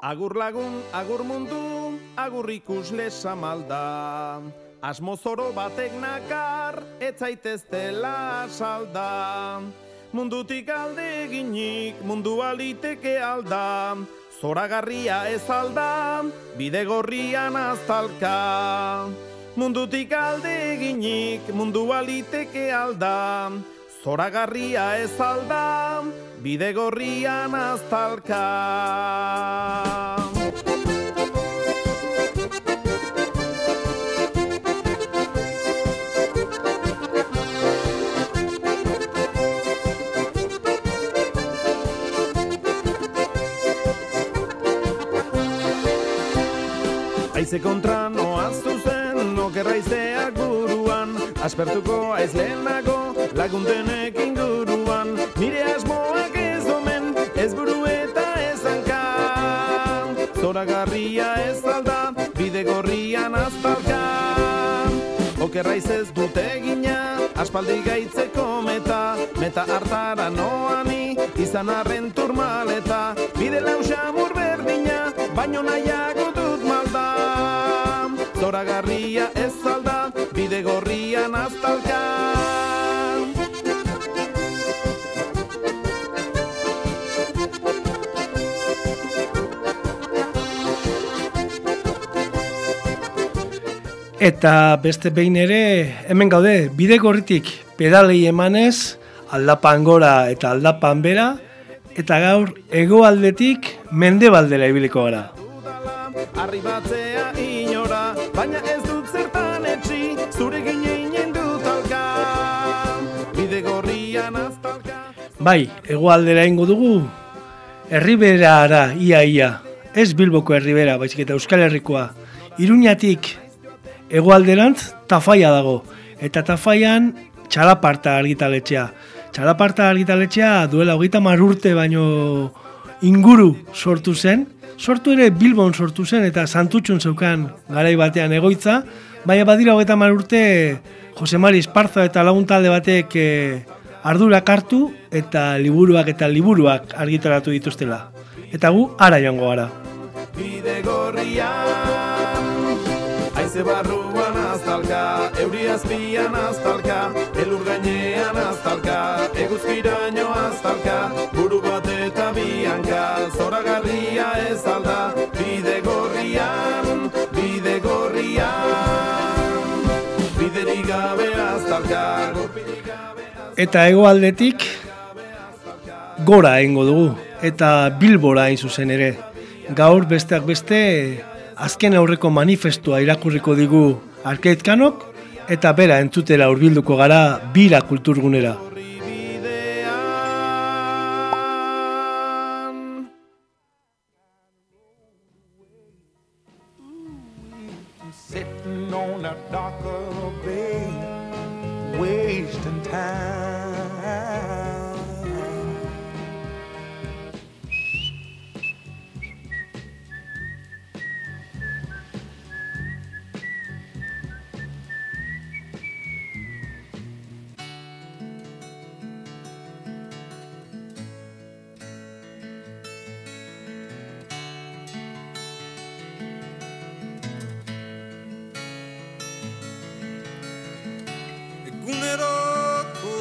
Agur lagun, agur mundu, agur ikusle samalda. Asmo zoro batek nakar, ez zaitez dela salda. Mundutik alde eginik, mundu aliteke alda. Zoragarria ez alda, bide gorrian aztalka. Mundutik alde eginik, mundu aliteke alda. Zoragarria ez alda, bide gorrian aztalka. Aize kontra noaz zuzen, okerra buruan Aspertuko aiz lehenago, lagundenek inguruan Nire asmoak ez buru eta ez hanka. Zoragarria ez alda, bide gorrian aztalka Okerra ez dute egina, aspaldi gaitzeko meta. Meta hartara noani, izan arren turmaleta. Bide lausamur berdina, baino nahiago dut malda. Zoragarria ez alda, bide gorrian aztalka Eta beste behin ere, hemen gaude, bide gorritik pedalei emanez, aldapan gora eta aldapan bera, eta gaur hegoaldetik mendebaldera ibiliko gara. arribatzea inora, baina ez dut zertan etxi, zure gineinen dut alka. Bide gorrian aztalka. Bai, hegoaldera ingo dugu, herriberara, ia, ia. Ez Bilboko herribera, baizik eta Euskal Herrikoa. Iruñatik hegoalderantz tafaia dago. Eta tafaian txalaparta argitaletxea. Txalaparta argitaletxea duela hogeita mar urte baino inguru sortu zen. Sortu ere Bilbon sortu zen eta santutxun zeukan garai batean egoitza. Baina badira hogeita mar urte Jose Mari Esparza eta lagun talde batek eh, ardurak hartu eta liburuak eta liburuak argitaratu dituztela. Eta gu ara joango gara. Bide gorrian Aize barruan aztalka Euri azpian aztalka Elur gainean aztalka Eguzkiraino aztalka Buru bat eta bianka Zoragarria ez alda Bide gorrian Bide gorrian Biderik gabe aztalka Eta hegoaldetik gora egingo dugu eta Bilbora hain zuzen ere. Gaur besteak beste azken aurreko manifestua irakurriko digu arkeitkanok eta bera entzutera hurbilduko gara bira kulturgunera. Eguneroko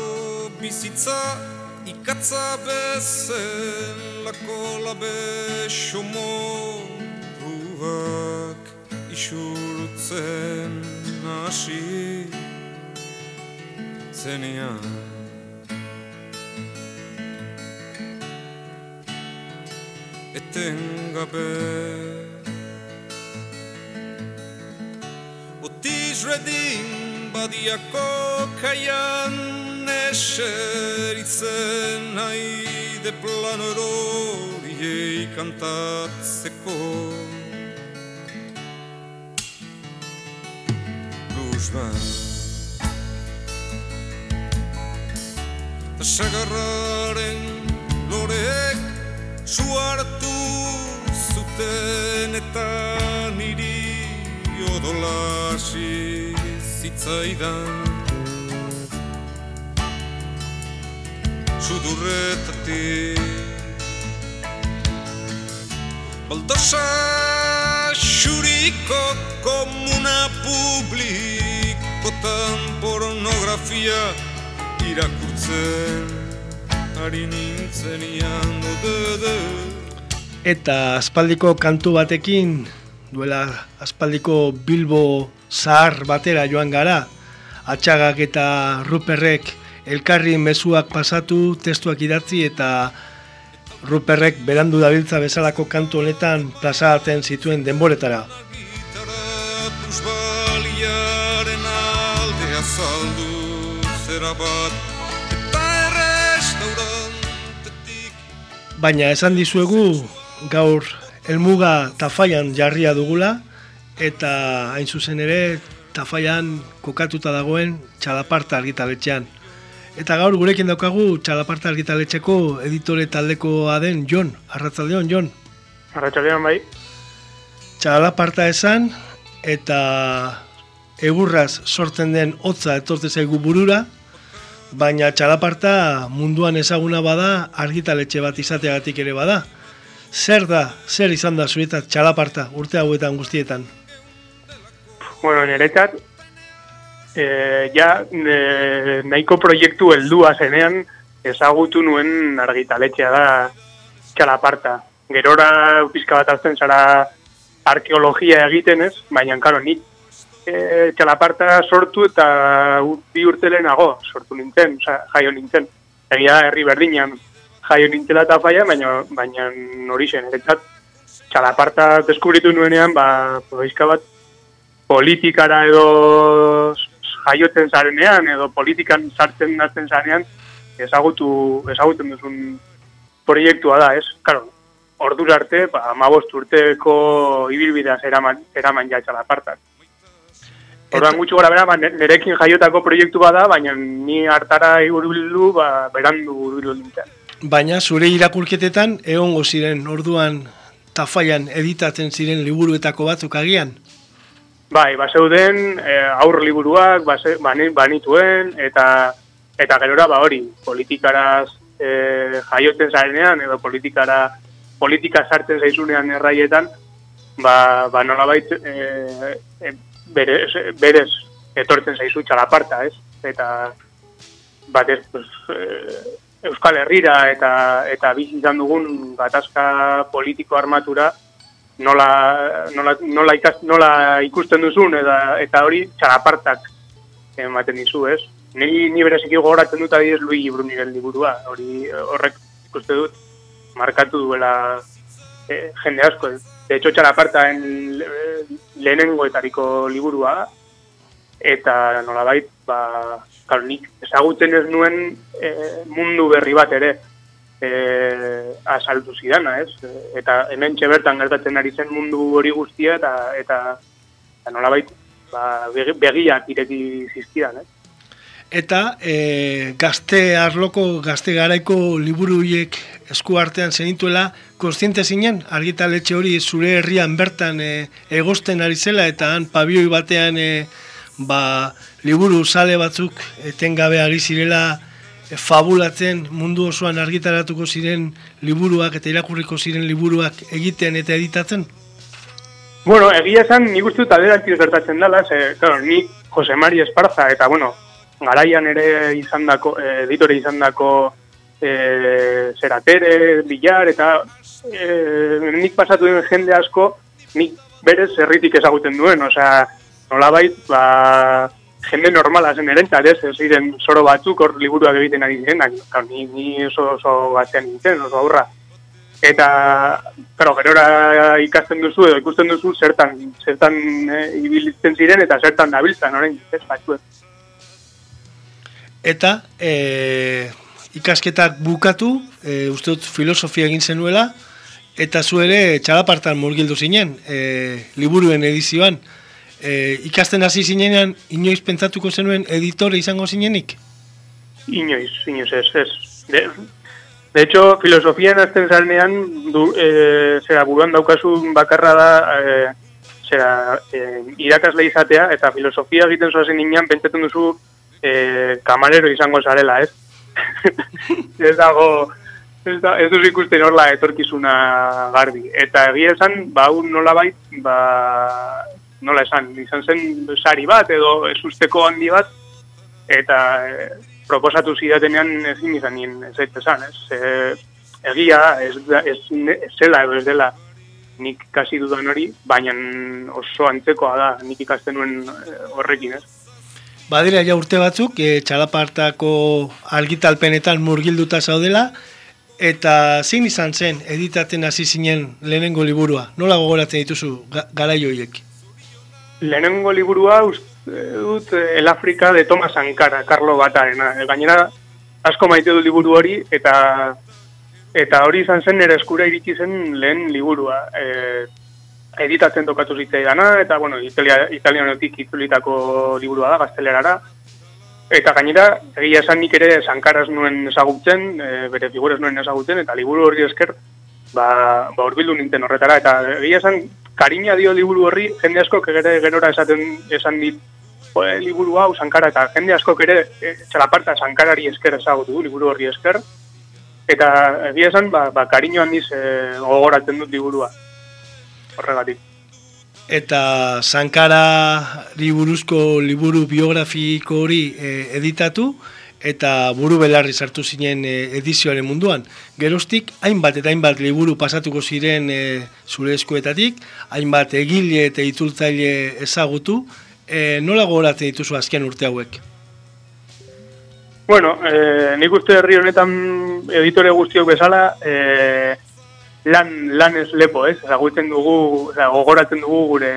bizitza ikatza bezelako labe ruak isurtzen hasi zenean etengabe Otiz redin badiako kaian eseritzen haide plan horiei kantatzeko Blues bat Ta sagarraren loreek su hartu zuten eta niri odolasi zitzaidan Sudurretatik Baldosa xuriko komuna publikotan pornografia irakurtzen ari nintzen ian Eta aspaldiko kantu batekin, duela aspaldiko Bilbo zahar batera joan gara, atxagak eta ruperrek elkarri mezuak pasatu, testuak idatzi eta ruperrek berandu dabiltza bezalako kantu honetan plazaratzen zituen denboretara. Baina esan dizuegu gaur elmuga tafaian jarria dugula eta hain zuzen ere tafaian kokatuta dagoen txalaparta argitaletxean. Eta gaur gurekin daukagu txalaparta argitaletxeko editore taldekoa den Jon, arratzaldeon Jon. Arratxaldean bai, Txalaparta esan eta egurraz sortzen den hotza etorte zaigu burura, baina txalaparta munduan ezaguna bada argitaletxe bat izateagatik ere bada. Zer da, zer izan da zuretat txalaparta urte hauetan guztietan? bueno, niretzat, e, ja e, nahiko proiektu heldua zenean ezagutu nuen argitaletxea da txalaparta. Gerora pizka bat hartzen zara arkeologia egiten ez, baina, karo, nik e, txalaparta sortu eta bi urte lehenago sortu nintzen, oza, jaio nintzen. Egia herri berdinean jaio nintzela eta faia, baina, baina hori zen, eretzat, txalaparta deskubritu nuenean, ba, pizka bat politikara edo jaiotzen zarenean edo politikan sartzen nazten zarenean ezagutu ezagutzen duzun proiektua da, ez? Claro, ordura arte, ba 15 urteko ibilbidea eraman eraman ja txalapartak. Orduan gutxi gora bera, ba, ne- nerekin jaiotako proiektu bada, baina ni hartara igurbildu, ba, berandu urbildu nintzen. Baina zure irakurketetan egongo ziren orduan tafaian editatzen ziren liburuetako batzuk agian. Bai, bazeuden e, aur liburuak base, bani, banituen eta eta gerora ba hori, politikaraz e, jaiotzen zarenean edo politikara politika sartzen zaizunean erraietan, ba, ba nolabait e, e, berez, berez etortzen zaizu txalaparta, ez? Eta batez pues, e, Euskal Herrira eta eta bizi izan dugun gatazka politiko armatura nola, nola, nola, ikas, nola ikusten duzun eta, eta hori txalapartak ematen dizu, ez? Ni, ni bereziki gogoratzen dut adibidez Luigi Bruniren liburua, hori horrek ikuste dut markatu duela e, jende asko. De hecho, txalapartaen le- lehenengoetariko liburua eta nolabait, ba, claro, nik ezagutzen ez nuen e, mundu berri bat ere e, asaltu zidana, ez? Eta hemen bertan gertatzen ari zen mundu hori guztia eta eta, eta nolabait ba, begi- begiak ireki zizkidan, ez? Eta e, gazte arloko, gazte garaiko liburu horiek esku artean zenituela, kontziente zinen, argitaletxe hori zure herrian bertan e, egosten ari zela, eta han pabioi batean e, ba, liburu sale batzuk etengabe ari zirela fabulatzen mundu osoan argitaratuko ziren liburuak eta irakurriko ziren liburuak egiten eta editatzen? Bueno, egia esan, nik uste dut alderantziz gertatzen dela, ze, claro, ni Jose Mari Esparza, eta bueno, garaian ere izandako, eh, editore izandako eh, zeratere, bilar, eta eh, nik pasatu den jende asko, nik berez herritik ezaguten duen, osea, nolabait, ba, jende normala zen erentzat, ez, ez ziren zoro batzuk hor liburuak egiten ari zirenak, ni, ni oso, oso gaztean nintzen, oso aurra. Eta, claro, gerora ikasten duzu edo ikusten duzu zertan, zertan e, ibilitzen ziren eta zertan dabiltzan, orain, ez, batzuek. Eta e, ikasketak bukatu, e, uste dut filosofia egin zenuela, eta zu ere txalapartan murgildu zinen, e, liburuen edizioan. E, ikasten hasi zinenean, inoiz pentsatuko zenuen editore izango zinenik? Inoiz, inoiz, ez, ez. De, de hecho, filosofian azten zarenean, du, e, zera buruan daukazun bakarra da, e, zera, e, irakasle izatea, eta filosofia egiten zoazen ninean, pentsatzen duzu e, kamarero izango zarela, ez? ez dago, ez, da, ez duz ikusten horla etorkizuna garbi. Eta egia esan, ba, un nola bait, ba, nola esan, izan zen sari bat edo esusteko handi bat, eta e, proposatu zidatenean ezin izan nien ez esan, ez? E, egia, ez, ez, ez zela edo ez dela nik kasi dudan hori, baina oso antzekoa da nik ikasten nuen e, horrekin, ez? Badira ja urte batzuk, e, txalapartako argitalpenetan murgilduta zaudela, eta zein izan zen editaten hasi zinen lehenengo liburua? Nola gogoratzen dituzu garai horiek? Lehenengo liburua uste dut El Afrika de Thomas Sankara, Carlo Batarena. Gainera asko maite du liburu hori eta eta hori izan zen nire eskura iritsi zen lehen liburua. E, editatzen tokatu dana eta bueno, Italia, italianotik itzulitako liburua da, gaztelerara. Eta gainera, egia esan nik ere Sankaraz nuen ezagutzen, e, bere figuras nuen ezagutzen, eta liburu hori esker, ba, ba ninten horretara. Eta egia esan, kariña dio liburu horri, jende asko ere gerora esaten esan dit, liburu hau Sankara, eta jende asko ere e, txalaparta Sankarari esker ezagutu du, liburu horri esker. Eta egia esan, ba, ba kariño handiz e, gogoratzen dut liburua horregatik. Eta Sankara liburuzko liburu biografiko hori e, editatu, eta buru belarri sartu zinen e, edizioaren munduan. Gerostik, hainbat eta hainbat liburu pasatuko ziren e, zure eskuetatik, hainbat egile eta itzultzaile ezagutu, e, nola gogoratzen dituzu azken urte hauek? Bueno, e, nik uste herri honetan editore guztiok bezala, e, lan, lan ez lepo, ez? Ezagutzen dugu, gogoratzen dugu gure,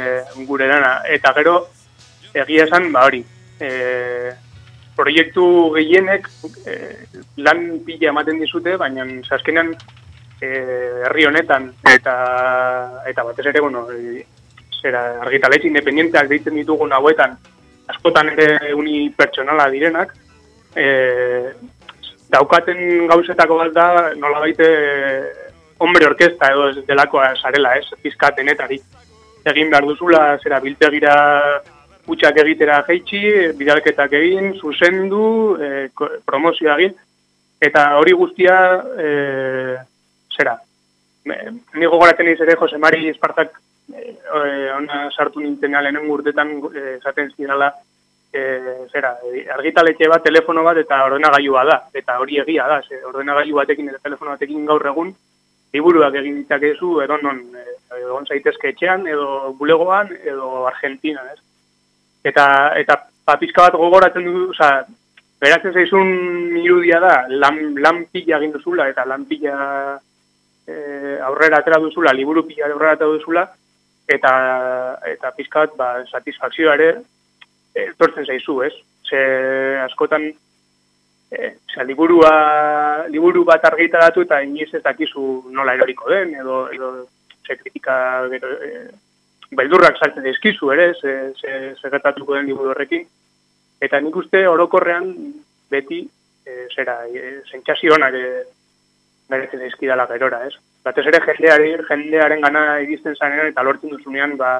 gure lana. Eta gero, egia esan, ba hori, e, proiektu gehienek e, lan pila ematen dizute, baina zaskenean e, herri honetan eta eta batez ere, bueno, e, zera argitaletxe independienteak deitzen ditugun hauetan, askotan ere uni pertsonala direnak, e, daukaten gauzetako bat da nola baite hombre orkesta edo delakoa sarela, ez, pizkatenetari. Egin behar duzula, zera, biltegira utxak egitera jeitsi, bidalketak egin, zuzendu, e, promozioa egin, eta hori guztia, e, zera, ni gogoratzen iz ere Jose Mari Espartak e, ona sartu nintzen lehenen urtetan esaten e, zidala, e, zera, argitaletxe bat, telefono bat, eta ordenagailua da, eta hori egia da, ze, ordenagailu batekin eta telefono batekin gaur egun, liburuak egin ditzakezu, edo non, egon zaitezke etxean, edo bulegoan, edo Argentina, ez? Eta eta papizka bat gogoratzen du, osea, beratzen zaizun irudia da, lan, lan pila egin duzula, eta lan pila e, aurrera atera duzula, liburu pila aurrera atera duzula, eta, eta pizkat, ba, satisfakzioa ere, e, tortzen zaizu, ez? Ze askotan, e, ze, liburua, liburu bat argita datu, eta iniz ez dakizu nola eroriko den, edo, edo ze kritika, gero, e, beldurrak saltzen dizkizu ere, ze, ze, ze gertatuko den liburu horrekin. Eta nik uste orokorrean beti, e, zera, e, zentxasionak e, meretzen dizkidala gerora, ez? Batez ere jendeari, jendearen gana egizten zanean eta lortzen duzunean, ba,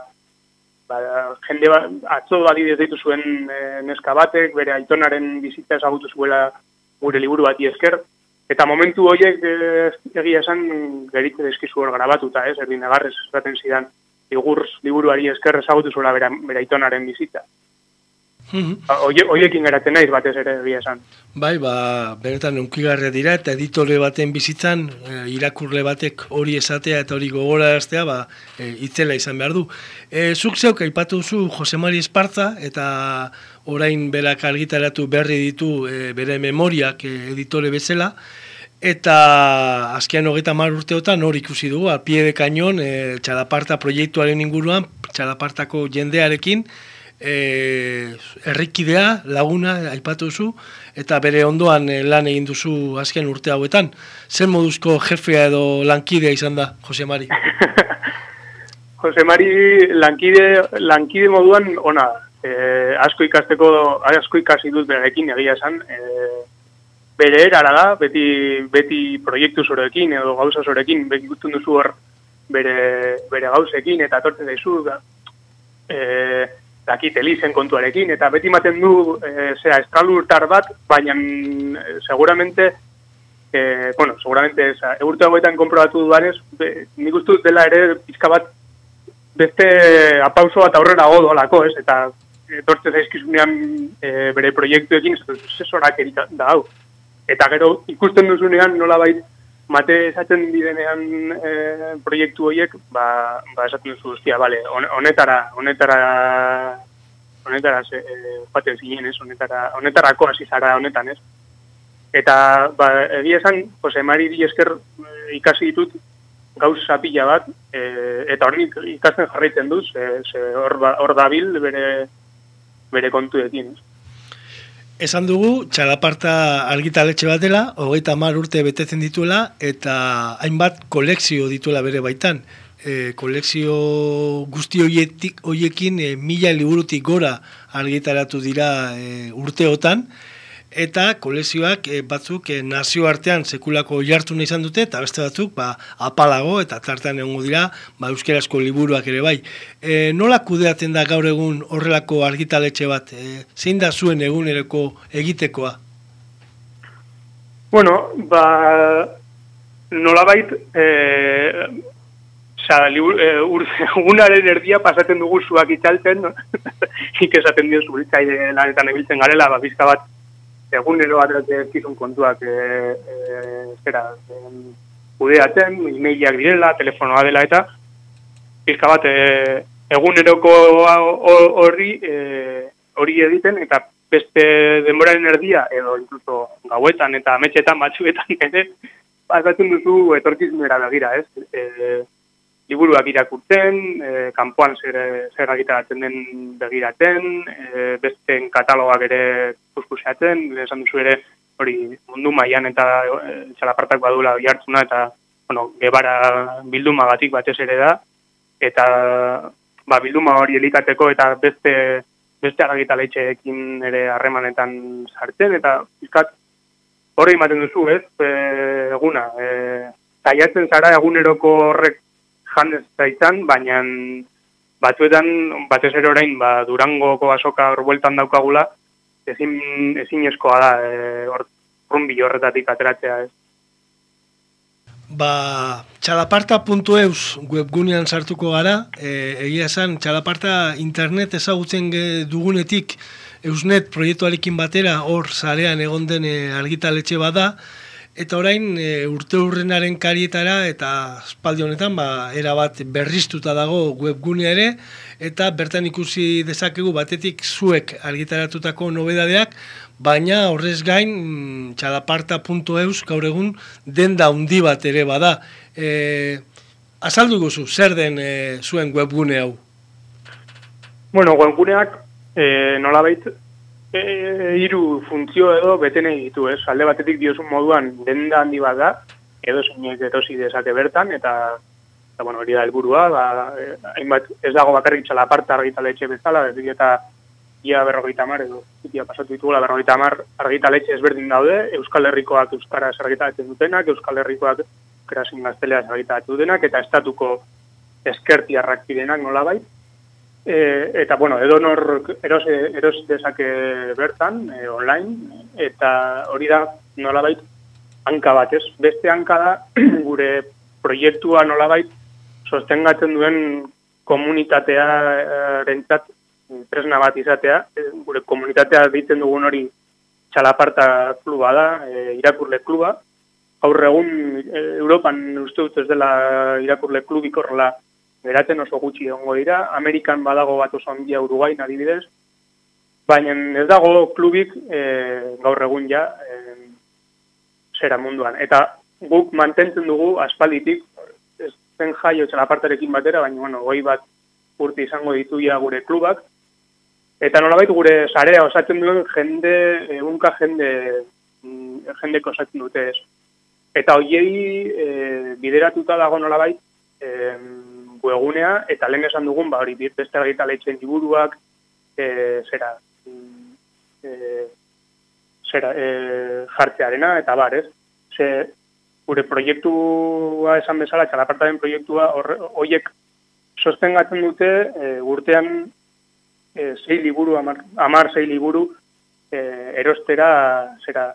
ba, jende ba, atzo badidez ditu zuen e, neska batek, bere aitonaren bizitza ezagutu zuela gure liburu bati esker, eta momentu horiek egia esan geritze dizkizu hor grabatuta, ez? Erdin agarrez, zaten zidan, igurz liburuari esker ezagutu zuela bera, bera itonaren bizitza. Mhm. Oiekin geratzen naiz batez ere egia esan. Bai, ba, beretan unkigarria dira eta editore baten bizitzan e, irakurle batek hori esatea eta hori gogora eraztea, ba, e, itzela izan behar du. E, zuk zeuk aipatu zu Jose Mari Espartza eta orain berak argitaratu berri ditu e, bere memoriak e, editore bezala, Eta azkean hogeita mar urteotan hor ikusi dugu, apie de kañon, e, txalaparta proiektuaren inguruan, txalapartako jendearekin, e, errikidea, laguna, aipatu zu, eta bere ondoan e, lan egin duzu azken urte hauetan. Zer moduzko jefea edo lankidea izan da, Jose Mari? Jose Mari lankide, lankide moduan, ona, e, asko ikasteko, asko ikasi dut berekin egia esan, e, bere erara da, beti, beti proiektu zorekin edo gauza zorekin, beti guztun duzu hor bere, bere gauzekin eta tortzen daizu, da, e, dakit elizen kontuarekin, eta beti maten du e, zera, estralurtar bat, baina e, seguramente e, bueno, seguramente ez, eurte hauetan konprobatu duanez, be, nik uste dela ere pizka bat beste apauso bat aurrera godo alako, ez, eta etortze zaizkizunean e, bere proiektuekin, zesorak erita da hau. Eta gero ikusten duzunean nola bait, mate esaten direnean e, proiektu horiek, ba, ba esaten duzu, ostia, bale, honetara, honetara, honetara, ze, e, joaten zinen, ez, honetara, honetarako hasi zara honetan, ez. Eta, ba, egia esan, pues, emari di esker e, ikasi ditut, gauz zapila bat, e, eta hori ikasten jarraitzen ze, hor, ba, hor dabil bere, bere kontuekin, ez. Esan dugu, txalaparta argitaletxe bat dela, hogeita mar urte betetzen dituela, eta hainbat kolekzio dituela bere baitan. E, kolekzio guzti hoiekin e, mila liburutik gora argitaratu dira e, urteotan, eta kolezioak e, batzuk e, nazio artean sekulako jartu izan dute eta beste batzuk ba, apalago eta tartean egongo dira ba, euskerazko liburuak ere bai. E, nola kudeatzen da gaur egun horrelako argitaletxe bat? E, zein da zuen eguneroko egitekoa? Bueno, ba, nola bait, e, libur, e, erdia pasatzen dugu zuak itxalten, no? ik esaten dio zuritzaile lanetan ebiltzen garela, ba, bizka bat egunero atratzen kizun kontuak e, e, zera, kudeatzen, e direla, telefonoa dela eta pizka bat e, eguneroko horri e, hori egiten eta beste denboraren erdia edo incluso gauetan eta ametxetan batzuetan ere pasatzen duzu etorkizunera begira, ez? E, liburuak irakurtzen, e, kanpoan zer, zer den begiraten, e, besten katalogak ere kuskuseatzen, esan duzu ere hori mundu mailan eta e, txalapartak badula jartzuna eta bueno, gebara bilduma batik batez ere da, eta ba, bilduma hori elikateko eta beste beste argitaletxeekin ere harremanetan sartzen, eta izkat hori ematen duzu, ez, e, eguna, e, zaiatzen zara eguneroko horrek janez zaitan, baina batzuetan, batez ere orain, ba, durangoko asoka hor bueltan daukagula, ezin, ezin eskoa da, e, hor, rumbi horretatik ateratzea ez. Ba, txalaparta.eus webgunean sartuko gara, e, egia esan, txalaparta internet ezagutzen dugunetik, Eusnet proiektuarekin batera hor zarean egon den e, argitaletxe bada, Eta orain e, urte hurrenaren karietara eta espaldi honetan ba, erabat berriztuta dago webgunea ere eta bertan ikusi dezakegu batetik zuek argitaratutako nobedadeak, baina horrez gain mm, txalaparta.eus gaur egun denda handi bat ere bada. E, azaldu guzu, zer den e, zuen webgune hau? Bueno, webguneak e, nola baita e, iru funtzio edo beten ditu, ez? Alde batetik diozun moduan denda handi bat da, edo zeinek erosi dezake bertan, eta, eta bueno, hori da helburua, ba, hainbat ez dago bakarrik txala aparta argitaletxe bezala, ez eta ia berrogeita mar, edo ia pasatu ditugula berrogeita mar argitaletxe ezberdin daude, Euskal Herrikoak Euskaraz argitaletzen dutenak, Euskal Herrikoak krasin gazteleaz argitaletzen dutenak, eta estatuko eskertiarrak direnak nolabait, E, eta, bueno, edo nor eros, eros dezake bertan, e, online, eta hori da nolabait hanka bat, ez? Beste hanka da, gure proiektua nolabait sostengatzen duen komunitatea rentzat tresna bat izatea, gure komunitatea ditzen dugun hori txalaparta kluba da, e, irakurle kluba, aurre egun e, Europan uste dut ez dela irakurle klubik horrela beraten oso gutxi egongo dira, Amerikan badago bat oso handia Uruguain adibidez, baina ez dago klubik e, gaur egun ja e, zera munduan. Eta guk mantentzen dugu aspalditik, ez zen jaio txalapartarekin batera, baina bueno, goi bat urte izango dituia gure klubak, Eta nolabait gure sarea osatzen duen jende, egunka jende, mm, jendeko osatzen dute ez. Eta hoiei e, bideratuta dago nolabait, e, egunea, eta lehen esan dugun, ba, hori beste argitaletxen diburuak, e, zera, e, zera, e, jartzearena, eta bar, ez? Ze, gure proiektua esan bezala, txalapartaren proiektua, horiek sostengatzen dute, e, urtean, e, zei liburu, amar, amar zei liburu, e, erostera, zera,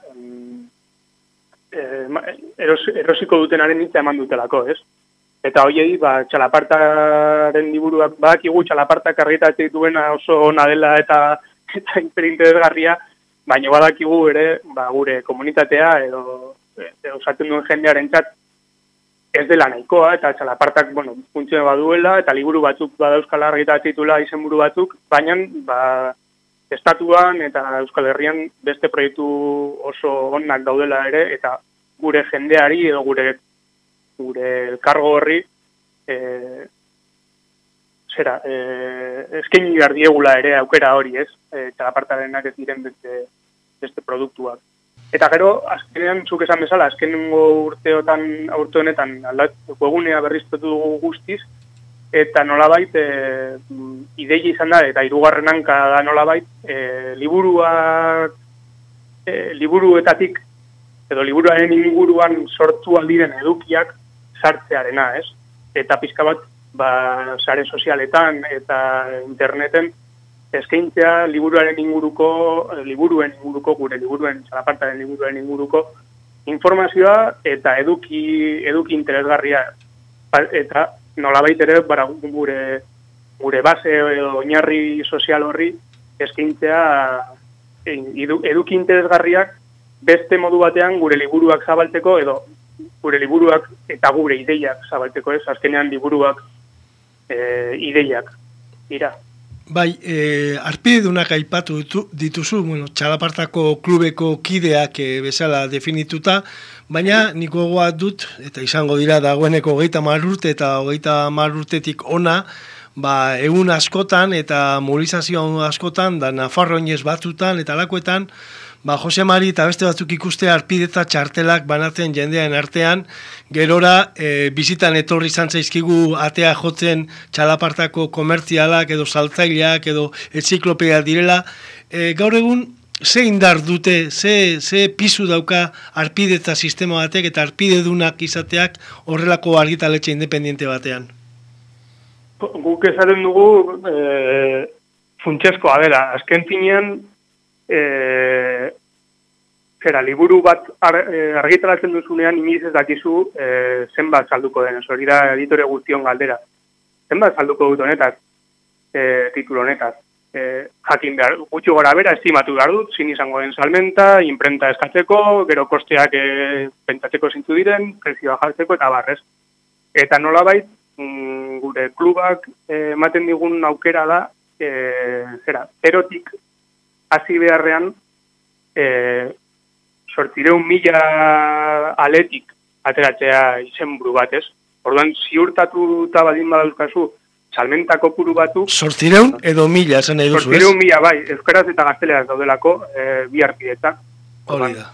eh, ma- eros, erosiko dutenaren hitza eman dutelako, ez? Eta hoiei, ba, txalapartaren liburuak, badakigu txalapartak argitatzen duena oso ona dela eta eta hiperinteresgarria, baina badakigu ere, ba, gure komunitatea edo, osatzen duen jendearentzat ez dela nahikoa, eta txalapartak, bueno, funtzio baduela, eta liburu batzuk badauzkala argitatzen ditula izenburu batzuk, baina, ba, estatuan eta Euskal Herrian beste proiektu oso onak daudela ere, eta gure jendeari edo gure gure elkargo horri e, zera, e, eskaini behar diegula ere aukera hori, ez? E, txalapartarenak ez diren beste, beste produktuak. Eta gero, azkenean, zuk esan bezala, azkenengo urteotan, urte honetan, aldatu egunea berriztetu dugu guztiz, eta nolabait, e, idei izan da, eta hirugarren hanka da nolabait, e, liburuak, e, liburuetatik, edo liburuaren inguruan sortu aldiren edukiak sartzearena, ez? Eta pizka bat, ba, sare sozialetan eta interneten, eskaintzea liburuaren inguruko, liburuen inguruko, gure liburuen, txalapartaren liburuen inguruko, informazioa eta eduki, eduki interesgarria. Pa- Eta nolabait ere, bara, gure, gure base edo oinarri sozial horri eskaintzea edu- eduki interesgarriak beste modu batean gure liburuak zabaltzeko edo gure liburuak eta gure ideiak zabaltzeko ez, azkenean liburuak e, ideiak dira. Bai, e, arpidedunak aipatu ditu, dituzu, bueno, txalapartako klubeko kideak e, bezala definituta, baina nik gogoa dut, eta izango dira dagoeneko hogeita marrurte eta hogeita marrurtetik ona, ba, egun askotan eta mobilizazio askotan, da Nafarroinez batzutan eta lakoetan, ba, Jose Mari eta beste batzuk ikuste arpide eta txartelak banatzen jendearen artean, gerora e, bizitan etorri izan zaizkigu atea jotzen txalapartako komertzialak edo saltzaileak edo etziklopediak direla, e, gaur egun ze indar dute, ze, ze pisu dauka arpide eta sistema batek eta arpidedunak izateak horrelako argitaletxe independiente batean. Guk esaten dugu e, funtsezkoa dela. Azken finean, e, zera, liburu bat ar, e, argitaratzen duzunean iniz ez dakizu e, zenbat salduko den. Hori da editore guztion galdera. Zenbat salduko dut honetaz, e, titulo honetaz. E, jakin behar, gutxi gora bera, estimatu behar dut, zin izango den salmenta, imprenta eskatzeko, gero kosteak e, pentsatzeko zintu diren, prezioa jartzeko eta barrez. Eta nolabait, mm, gure klubak eh, ematen digun aukera da, e, zera, erotik hasi beharrean, e, sortzireun mila aletik ateratzea izenburu batez. Orduan, ziurtatuta baldin badauzkazu, salmenta kopuru batu, Sortzireun edo mila esan nahi duzu, ez? sortzireun mila bai, euskaraz eta gazteleraz daudelako e, bi arpidetak. Hori da.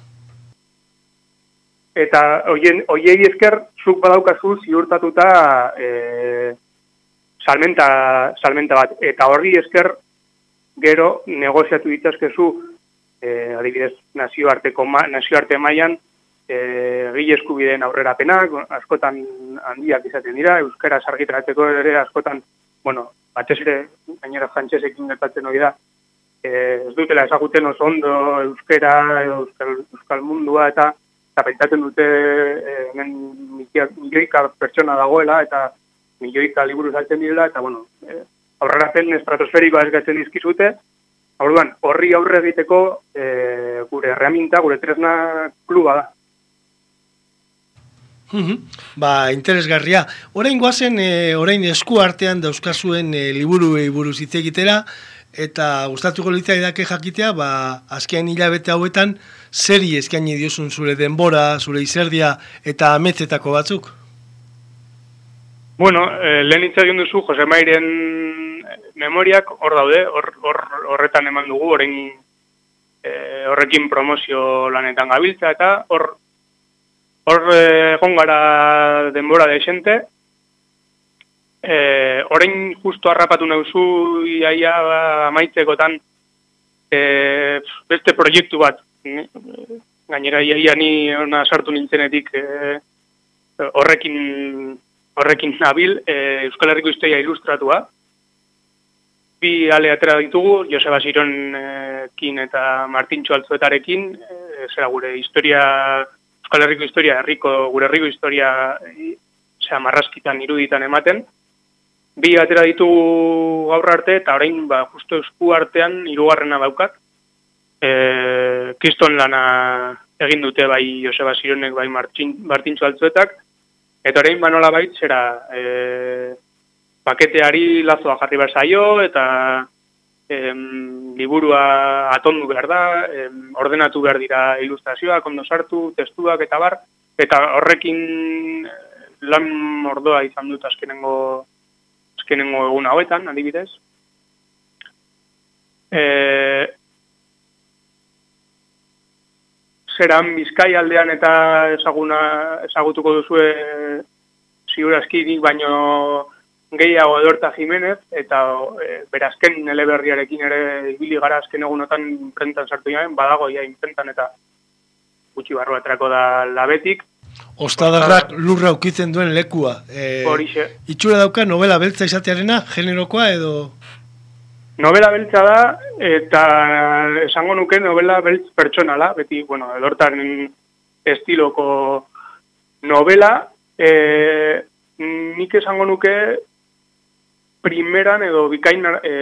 Eta hoien hoiei esker zuk badaukazu ziurtatuta e, salmenta, salmenta bat. Eta horri esker gero negoziatu ditzazkezu e, adibidez nazioarteko ma, nazioarte mailan e, gile eskubideen aurrerapenak askotan handiak izaten dira euskara argitaratzeko ere askotan bueno batez ere gainera frantsesekin gertatzen hori da e, ez dutela ezaguten oso ondo euskara edo euskal, euskal mundua eta eta pentsatzen dute hemen milioika pertsona dagoela eta milioika liburu saltzen direla eta bueno e, aurrerapen estratosferikoa eskatzen dizkizute Orduan, horri aurre egiteko e, gure herramienta, gure tresna kluba da. Mhm. Ba, interesgarria. Orain guazen, e, orain esku artean dauzkazuen e, liburuei buruz hitz egitera, eta gustatuko litzai dake jakitea, ba, azkean hilabete hauetan, zeri eskaini diozun zure denbora, zure izerdia eta ametzetako batzuk? Bueno, e, lehen hitz egin duzu, Jose Mairen memoriak hor daude, hor, hor, horretan eman dugu, orain e, horrekin promozio lanetan gabiltza, eta hor hor eh, egon gara denbora desente, e, orain justu harrapatu nauzu iaia ba, amaitzekotan e, beste proiektu bat, gainera iaia ni ona sartu nintzenetik e, horrekin horrekin nabil, e, Euskal Herriko Historia ilustratua. Bi ale atera ditugu, Joseba Sironekin eta Martintxo Altzuetarekin, e, zera gure historia Euskal Herriko historia, herriko, gure herriko historia e, zera, marraskitan iruditan ematen. Bi atera ditugu gaur arte, eta orain, ba, justo esku artean, hirugarrena daukat. E, kriston lana egin dute bai Joseba Sironek, bai Martin, Martintxo Altzuetak, eta orain, ba, nola bait, zera, e, paketeari lazoa jarri behar zaio, eta em, liburua atondu behar da, em, ordenatu behar dira ilustrazioak, ondo sartu, testuak eta bar, eta horrekin eh, lan mordoa izan dut azkenengo, azkenengo egun hauetan, adibidez. E, zeran bizkai aldean eta ezaguna, ezagutuko duzue ziurazkirik baino gehiago Edorta Jimenez, eta e, berazken eleberriarekin ere ibili gara azken egunotan prentan sartu jaen, badago ja imprentan eta gutxi barru atrako da labetik. Ostadarrak lurra ukitzen duen lekua. E, Horixe. itxura dauka novela beltza izatearena, generokoa edo... Novela beltza da, eta esango nuke novela beltz pertsonala, beti, bueno, edortaren estiloko novela, e, nik esango nuke primeran edo bikain e,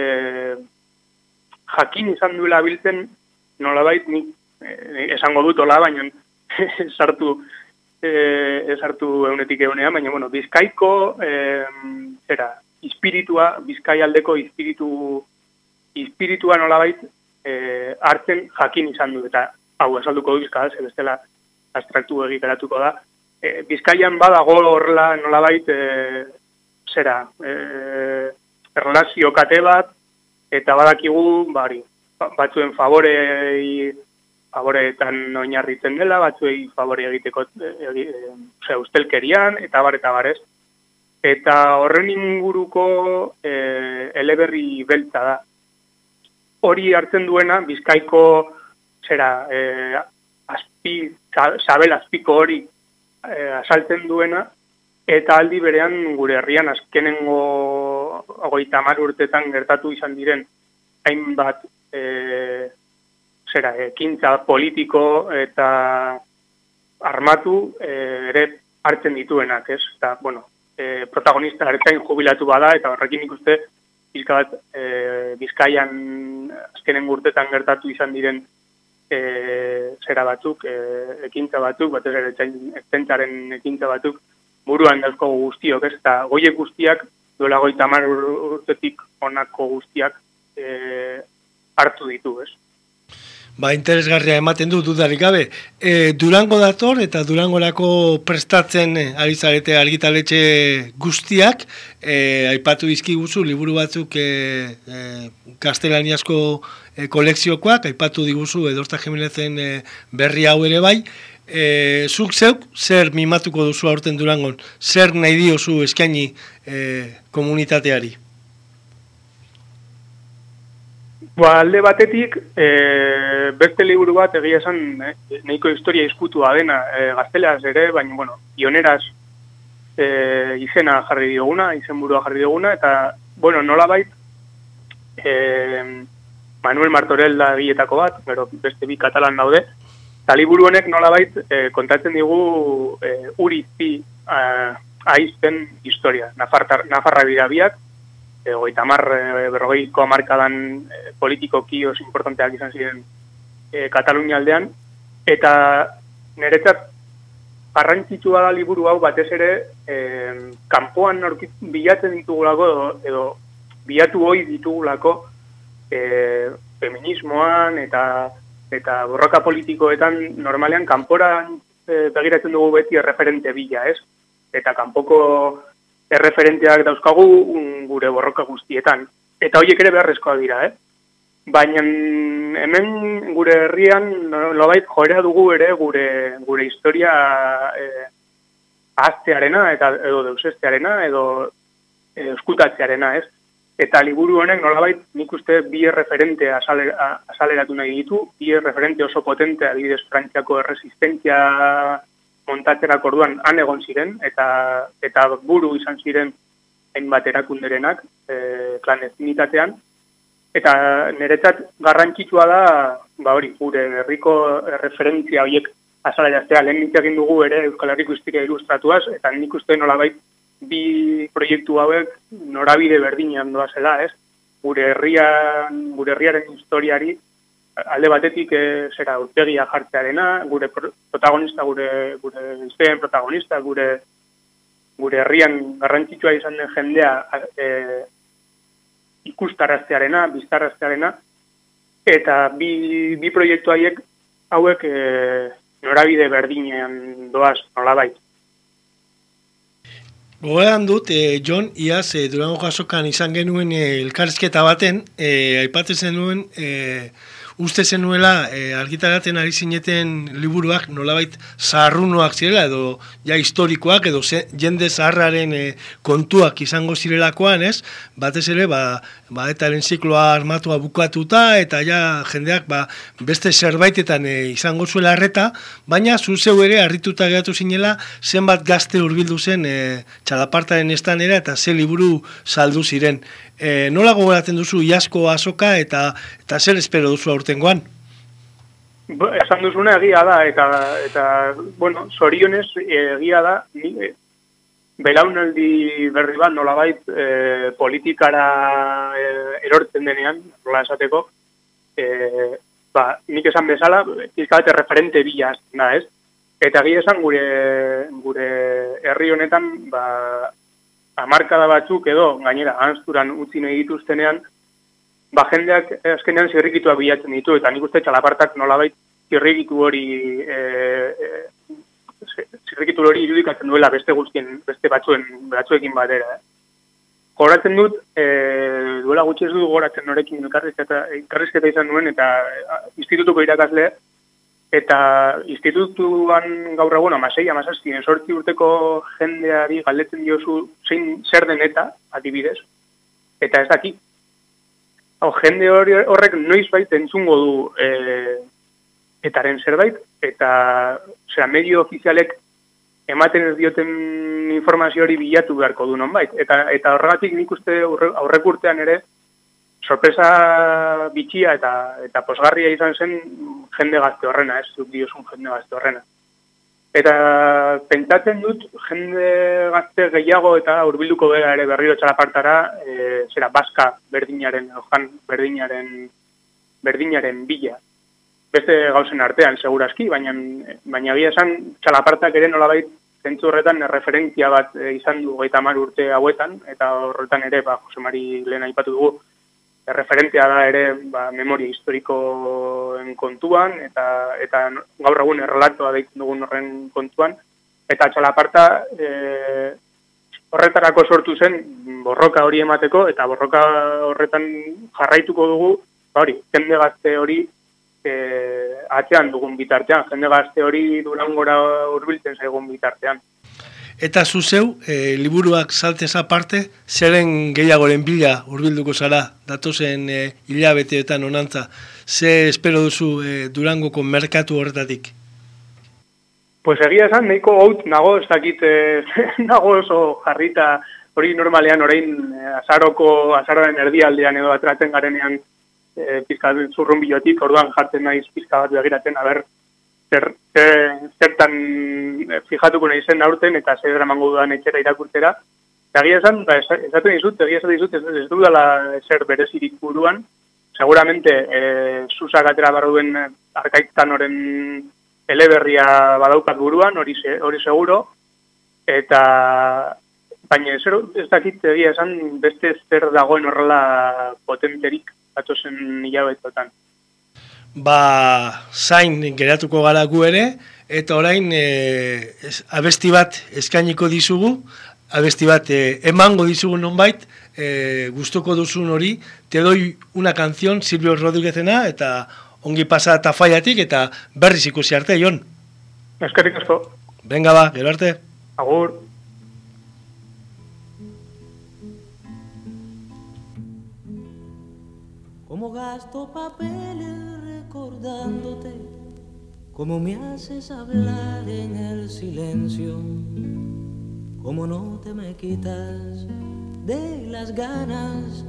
jakin izan duela biltzen nolabait nik e, esango dut hola, baina sartu e, esartu eunetik eunean, baina bueno, bizkaiko e, zera, espiritua, bizkai aldeko espiritu espiritua nolabait e, hartzen jakin izan du, eta hau esalduko du bizka, ze bestela abstraktu egikaratuko da. E, bizkaian badago horrela nolabait e, zera, e, erlazio kate bat, eta badakigu, bari, ba, batzuen favorei, favoreetan oinarritzen dela, batzuei favore egiteko, e, e, ustelkerian, eta bar, eta barez. Eta horren inguruko e, eleberri beltza da. Hori hartzen duena, bizkaiko, zera, e, azpi, sabel azpiko hori e, asaltzen duena, Eta aldi berean gure herrian azkenengo ogoita mar urtetan gertatu izan diren hainbat e, zera, ekintza politiko eta armatu e, ere hartzen dituenak, ez? Eta, bueno, e, protagonista ertain jubilatu bada eta horrekin ikuste bizka bat e, bizkaian azkenen urtetan gertatu izan diren e, zera batzuk, e, ekintza batzuk, bat ez ere ekintza batzuk, buruan dauzko guztiok, ez, eta goiek guztiak, dola goita mar urtetik onako guztiak e, hartu ditu, ez. Ba, interesgarria ematen du dudarik gabe. E, Durango dator eta Durangorako prestatzen e, ari zarete argitaletxe guztiak, e, aipatu izki guzu, liburu batzuk e, e, kastelaniasko e, kolekziokoak, aipatu diguzu edorta Jimenezen e, berri hau ere bai, e, zuk zeuk, zer mimatuko duzu aurten durangon, zer nahi diozu eskaini e, komunitateari? Ba, alde batetik, e, beste liburu bat egia esan eh, nahiko historia izkutua dena e, gazteleaz ere, baina, bueno, ioneraz e, izena jarri dioguna, izen jarri dioguna, eta, bueno, nola bait, e, Manuel Martorell da bietako bat, pero beste bi katalan daude, Taliburu honek nolabait e, kontatzen digu e, urizpi eh, aizten historia. Nafartar, Nafarra bida biak, e, goita mar, e, berrogeiko amarkadan e, politikoki oso importanteak izan ziren e, Katalunia aldean, eta niretzat garrantzitsua da liburu hau batez ere e, kanpoan norkit, bilatzen ditugulako edo, edo bilatu hoi ditugulako e, feminismoan eta eta borroka politikoetan normalean kanpora e, begiratzen dugu beti erreferente bila, ez? Eta kanpoko erreferenteak dauzkagu gure borroka guztietan. Eta horiek ere beharrezkoa dira, eh? Baina hemen gure herrian nolabait joera dugu ere gure gure historia eh aztearena eta edo deusestearena edo e, eskutatzearena, ez? Eta liburu honek nolabait nik uste bi referente asaleratu nahi ditu, bi referente oso potente adibidez Frantziako erresistentzia montatzerak orduan han egon ziren, eta eta buru izan ziren hainbat erakunderenak e, klandestinitatean. Eta niretzat garrantzitsua da, ba hori, gure herriko referentzia horiek jaztea, lehen nik egin dugu ere Euskal Herriko historia ilustratuaz, eta nik uste nolabait bi proiektu hauek norabide berdinean doazela, ez? Gure herrian, gure herriaren historiari alde batetik e, zera urtegia jartzearena, gure protagonista, gure gure izteen protagonista, gure gure herrian garrantzitsua izan den jendea e, ikustaraztearena, biztaraztearena, eta bi, bi proiektu haiek hauek e, norabide berdinean doaz nolabait. Gogean dut, e, John, iaz, e, durango jasokan izan genuen e, elkarrizketa baten, e, aipatzen nuen, e, uste zenuela e, argitaraten ari zineten liburuak nolabait zaharrunoak zirela edo ja historikoak edo jende zaharraren e, kontuak izango zirelakoan, ez? Batez ere, ba, ba etaren zikloa armatua bukatuta eta ja jendeak ba, beste zerbaitetan e, izango zuela arreta, baina zu zeu ere harrituta geratu zinela zenbat gazte hurbildu zen e, txalapartaren estanera eta ze liburu saldu ziren e, nola gogoratzen duzu iasko azoka eta eta zer espero duzu aurtengoan? Esan duzuna egia da, eta, eta bueno, zorionez egia da, belaunaldi berri bat nolabait e, politikara e, erortzen denean, nola esateko, e, ba, nik esan bezala, izkabete referente bila da ez, eta gira esan gure, gure herri honetan, ba, amarkada batzuk edo, gainera, anzturan utzi nahi dituztenean, ba, jendeak azkenean zirrikituak bilatzen ditu, eta nik uste txalapartak nolabait zirrikitu hori e, e, zirrikitu hori irudikatzen duela beste guztien, beste batzuen, batzuekin batera. Eh? Goratzen dut, e, duela gutxi ez dut goratzen norekin elkarrizketa izan duen, eta institutuko irakasle, Eta institutuan gaur egun, amasei, amasazki, sortzi urteko jendeari galdetzen diozu zein zer den eta, adibidez, eta ez daki. Hau, jende horrek noiz bait entzungo du e, etaren zerbait, eta zera, medio ofizialek ematen ez dioten informazio hori bilatu beharko du nonbait. Eta, eta horregatik nik uste aurrek urtean ere, sorpresa bitxia eta eta posgarria izan zen jende gazte horrena, ez duk diozun jende gazte horrena. Eta pentsatzen dut jende gazte gehiago eta hurbilduko bera ere berriro txalapartara, e, zera, baska berdinaren, ojan berdinaren, berdinaren bila. Beste gauzen artean, seguraski, baina, baina bia esan txalapartak ere nolabait zentzu horretan referentzia bat e, izan du gaita urte hauetan, eta horretan ere, ba, Jose Mari lehen aipatu dugu, referentea da ere ba, memoria historikoen kontuan eta eta gaur egun errelatoa deitzen dugun horren kontuan eta txalaparta e, horretarako sortu zen borroka hori emateko eta borroka horretan jarraituko dugu ba hori, jende gazte hori e, atzean dugun bitartean, jende gazte hori durangora urbiltzen zaigun bitartean. Eta zuzeu, e, liburuak saltez aparte, zeren gehiagoren bila urbilduko zara, datozen e, hilabeteetan onantza, ze espero duzu e, Durangoko merkatu horretatik? Pues egia esan, nahiko gaut nago, ez dakit, e, nago oso jarrita, hori normalean orain azaroko, azaroren erdialdean edo atratzen garenean e, pizka zurrun bilotik, orduan jartzen naiz pizka bat begiratzen, haber, zer, zertan eh, fijatuko nahi zen aurten eta zer dramango dudan etxera irakurtera. Egia esan, ba, esatu dizut, egia esan dizut, ez, ez dudala zer berezirik buruan. Seguramente, e, zuzak atera barruen arkaiktan oren eleberria badaukat buruan, hori, hori seguro. Eta, baina zer, ez dakit egia esan, beste zer dagoen horrela potenterik batozen hilabetotan ba, zain geratuko gara gu ere, eta orain e, abesti bat eskainiko dizugu, abesti bat e, emango dizugu nonbait, e, gustuko duzun hori, te doi una canción Silvio Rodríguezena, eta ongi pasa eta faiatik, eta berriz ikusi arte, Jon. Eskerrik asko. Venga ba, gero arte. Agur. Gasto papeles recordándote, como me haces hablar en el silencio, como no te me quitas de las ganas,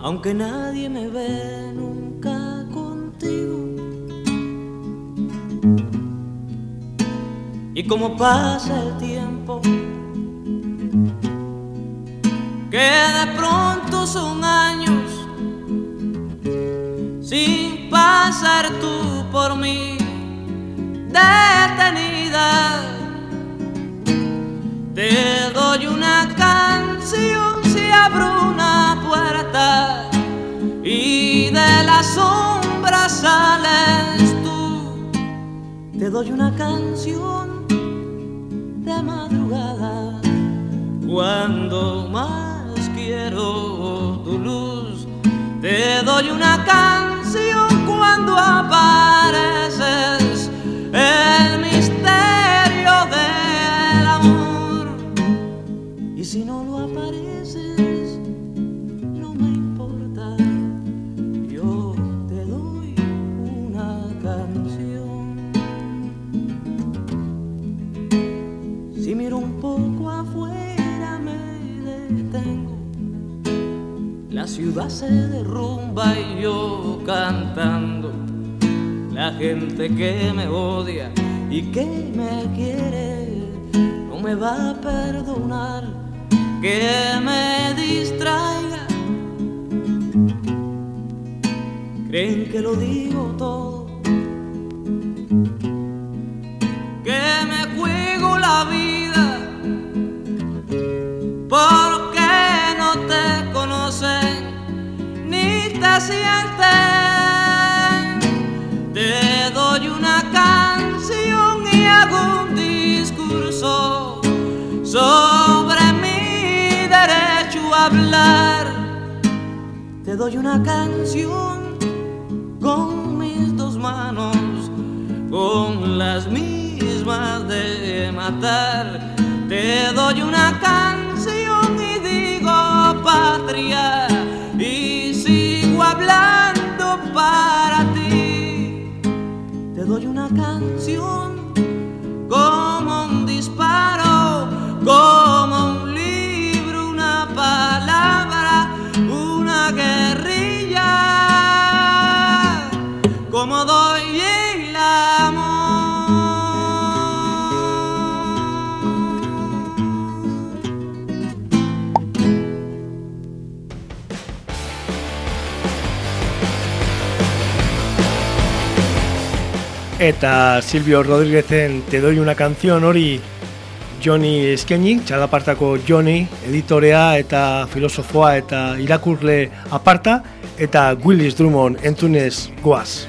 aunque nadie me ve nunca contigo. y como pasa el tiempo, que de pronto son años sin pasar tú por mí detenida. Te doy una canción si abro una puerta y de la sombra sales tú. Te doy una canción de madrugada cuando más quiero tu luz. Te doy una canción canción cuando aparece. Gente que me odia una canción Eta Silvio Rodríguezen Te doi una canción hori Johnny Eskeni, txalapartako Johnny, editorea eta filosofoa eta irakurle aparta, eta Willis Drummond entzunez goaz.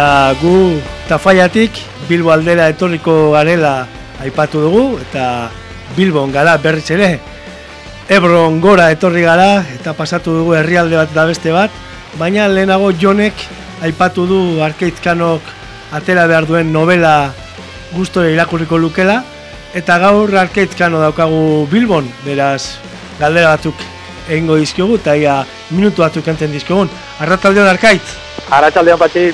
Eta gu tafaiatik Bilbo aldera etorriko garela aipatu dugu, eta Bilbon gara berriz ere. Ebron gora etorri gara, eta pasatu dugu herrialde bat da beste bat, baina lehenago Jonek aipatu du arkeizkanok atera behar duen novela gustore irakurriko lukela, eta gaur arkeizkano daukagu Bilbon, beraz galdera batzuk egingo dizkiogu, eta ia minutu batzuk enten dizkiogun. Arrataldeon arkaitz! Arratxaldean patxi,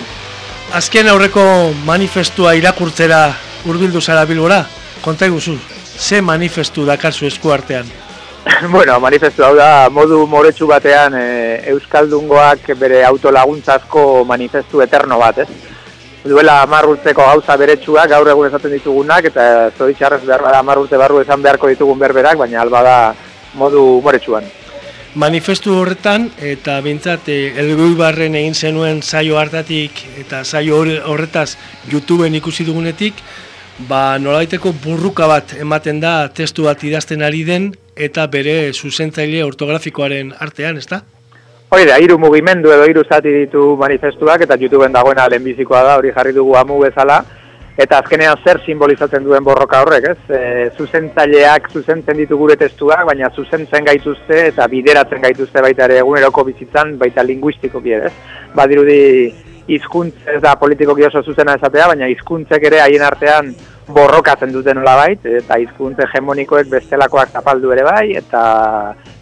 Azken aurreko manifestua irakurtzera hurbildu zara Bilbora, konta iguzu, ze manifestu dakarzu esku artean? bueno, manifestu hau da, modu moretsu batean e, Euskaldungoak bere autolaguntzazko manifestu eterno bat, ez? Duela hamar urteko gauza beretsuak gaur egun esaten ditugunak, eta zoritxarrez behar bada hamar urte barru esan beharko ditugun berberak, baina alba da modu moretsuan. Manifestu horretan, eta bintzat, elgoi barren egin zenuen saio hartatik, eta saio horre- horretaz YouTubeen ikusi dugunetik, ba nolaiteko burruka bat ematen da testu bat idazten ari den, eta bere zuzentzaile ortografikoaren artean, ezta? Hori da, hiru mugimendu edo hiru zati ditu manifestuak, eta YouTubeen dagoena lehenbizikoa da, hori jarri dugu amu bezala, eta azkenean zer simbolizatzen duen borroka horrek, ez? E, zuzentzaileak zuzentzen ditu gure testuak, baina zuzentzen gaituzte eta bideratzen gaituzte baita ere eguneroko bizitzan, baita linguistikoki ere, ez? Badirudi hizkuntz ez da politikoki oso zuzena esatea, baina hizkuntzek ere haien artean borrokatzen duten nolabait, eta hizkuntz hegemonikoek bestelakoak zapaldu ere bai, eta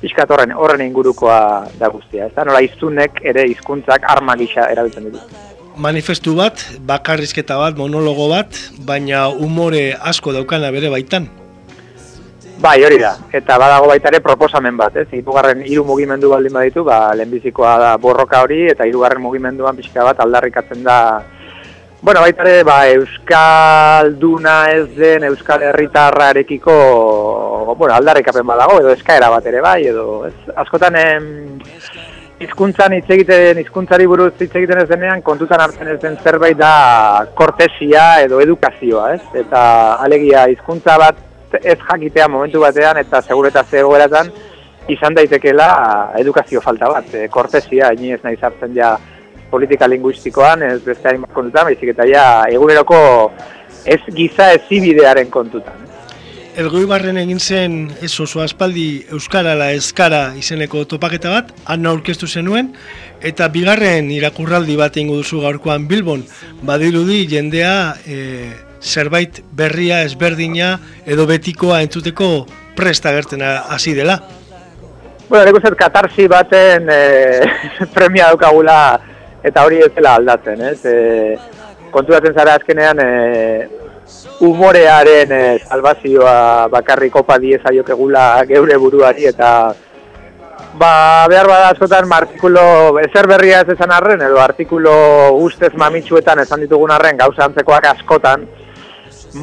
pixkat horren, horren ingurukoa da guztia. Ez da, nola hiztunek ere hizkuntzak arma gisa erabiltzen ditu. Manifestu bat, bakarrizketa bat, monologo bat, baina umore asko daukana bere baitan. Bai, hori da. Eta badago baita ere proposamen bat, ez? Hirugarren hiru mugimendu baldin baditu, ba lehenbizikoa da borroka hori eta hirugarren mugimenduan pixka bat aldarrikatzen da Bueno, baita ere, ba, Euskalduna ez den Euskal Herritarrarekiko bueno, aldarrikapen badago, edo eskaera bat ere bai, edo ez, askotan em, hizkuntzan hitz egiten, hizkuntzari buruz hitz egiten ez denean, kontutan hartzen ez den zerbait da kortesia edo edukazioa, ez? Eta alegia hizkuntza bat ez jakitea momentu batean eta seguretate egoeratan izan daitekeela edukazio falta bat, e, kortesia, ini ez nahi sartzen ja politika linguistikoan, ez beste hainbat kontutan, baizik eta ja eguneroko ez giza ezibidearen kontutan. Elgoi barren egin zen ez oso aspaldi Euskara la Eskara izeneko topaketa bat, han aurkeztu zenuen, eta bigarren irakurraldi bat egingo duzu gaurkoan Bilbon, badirudi jendea e, zerbait berria, ezberdina, edo betikoa entzuteko presta gerten hasi dela. Bueno, nik uste katarsi baten e, premia daukagula eta hori ez dela aldatzen, ez? E, konturatzen zara azkenean e, umorearen e, salvazioa bakarrik opa diezaiokegula geure buruari eta ba, behar bada askotan artikulo ezer berria ez esan arren edo artikulo ustez mamitsuetan esan ditugun arren gauza antzekoak askotan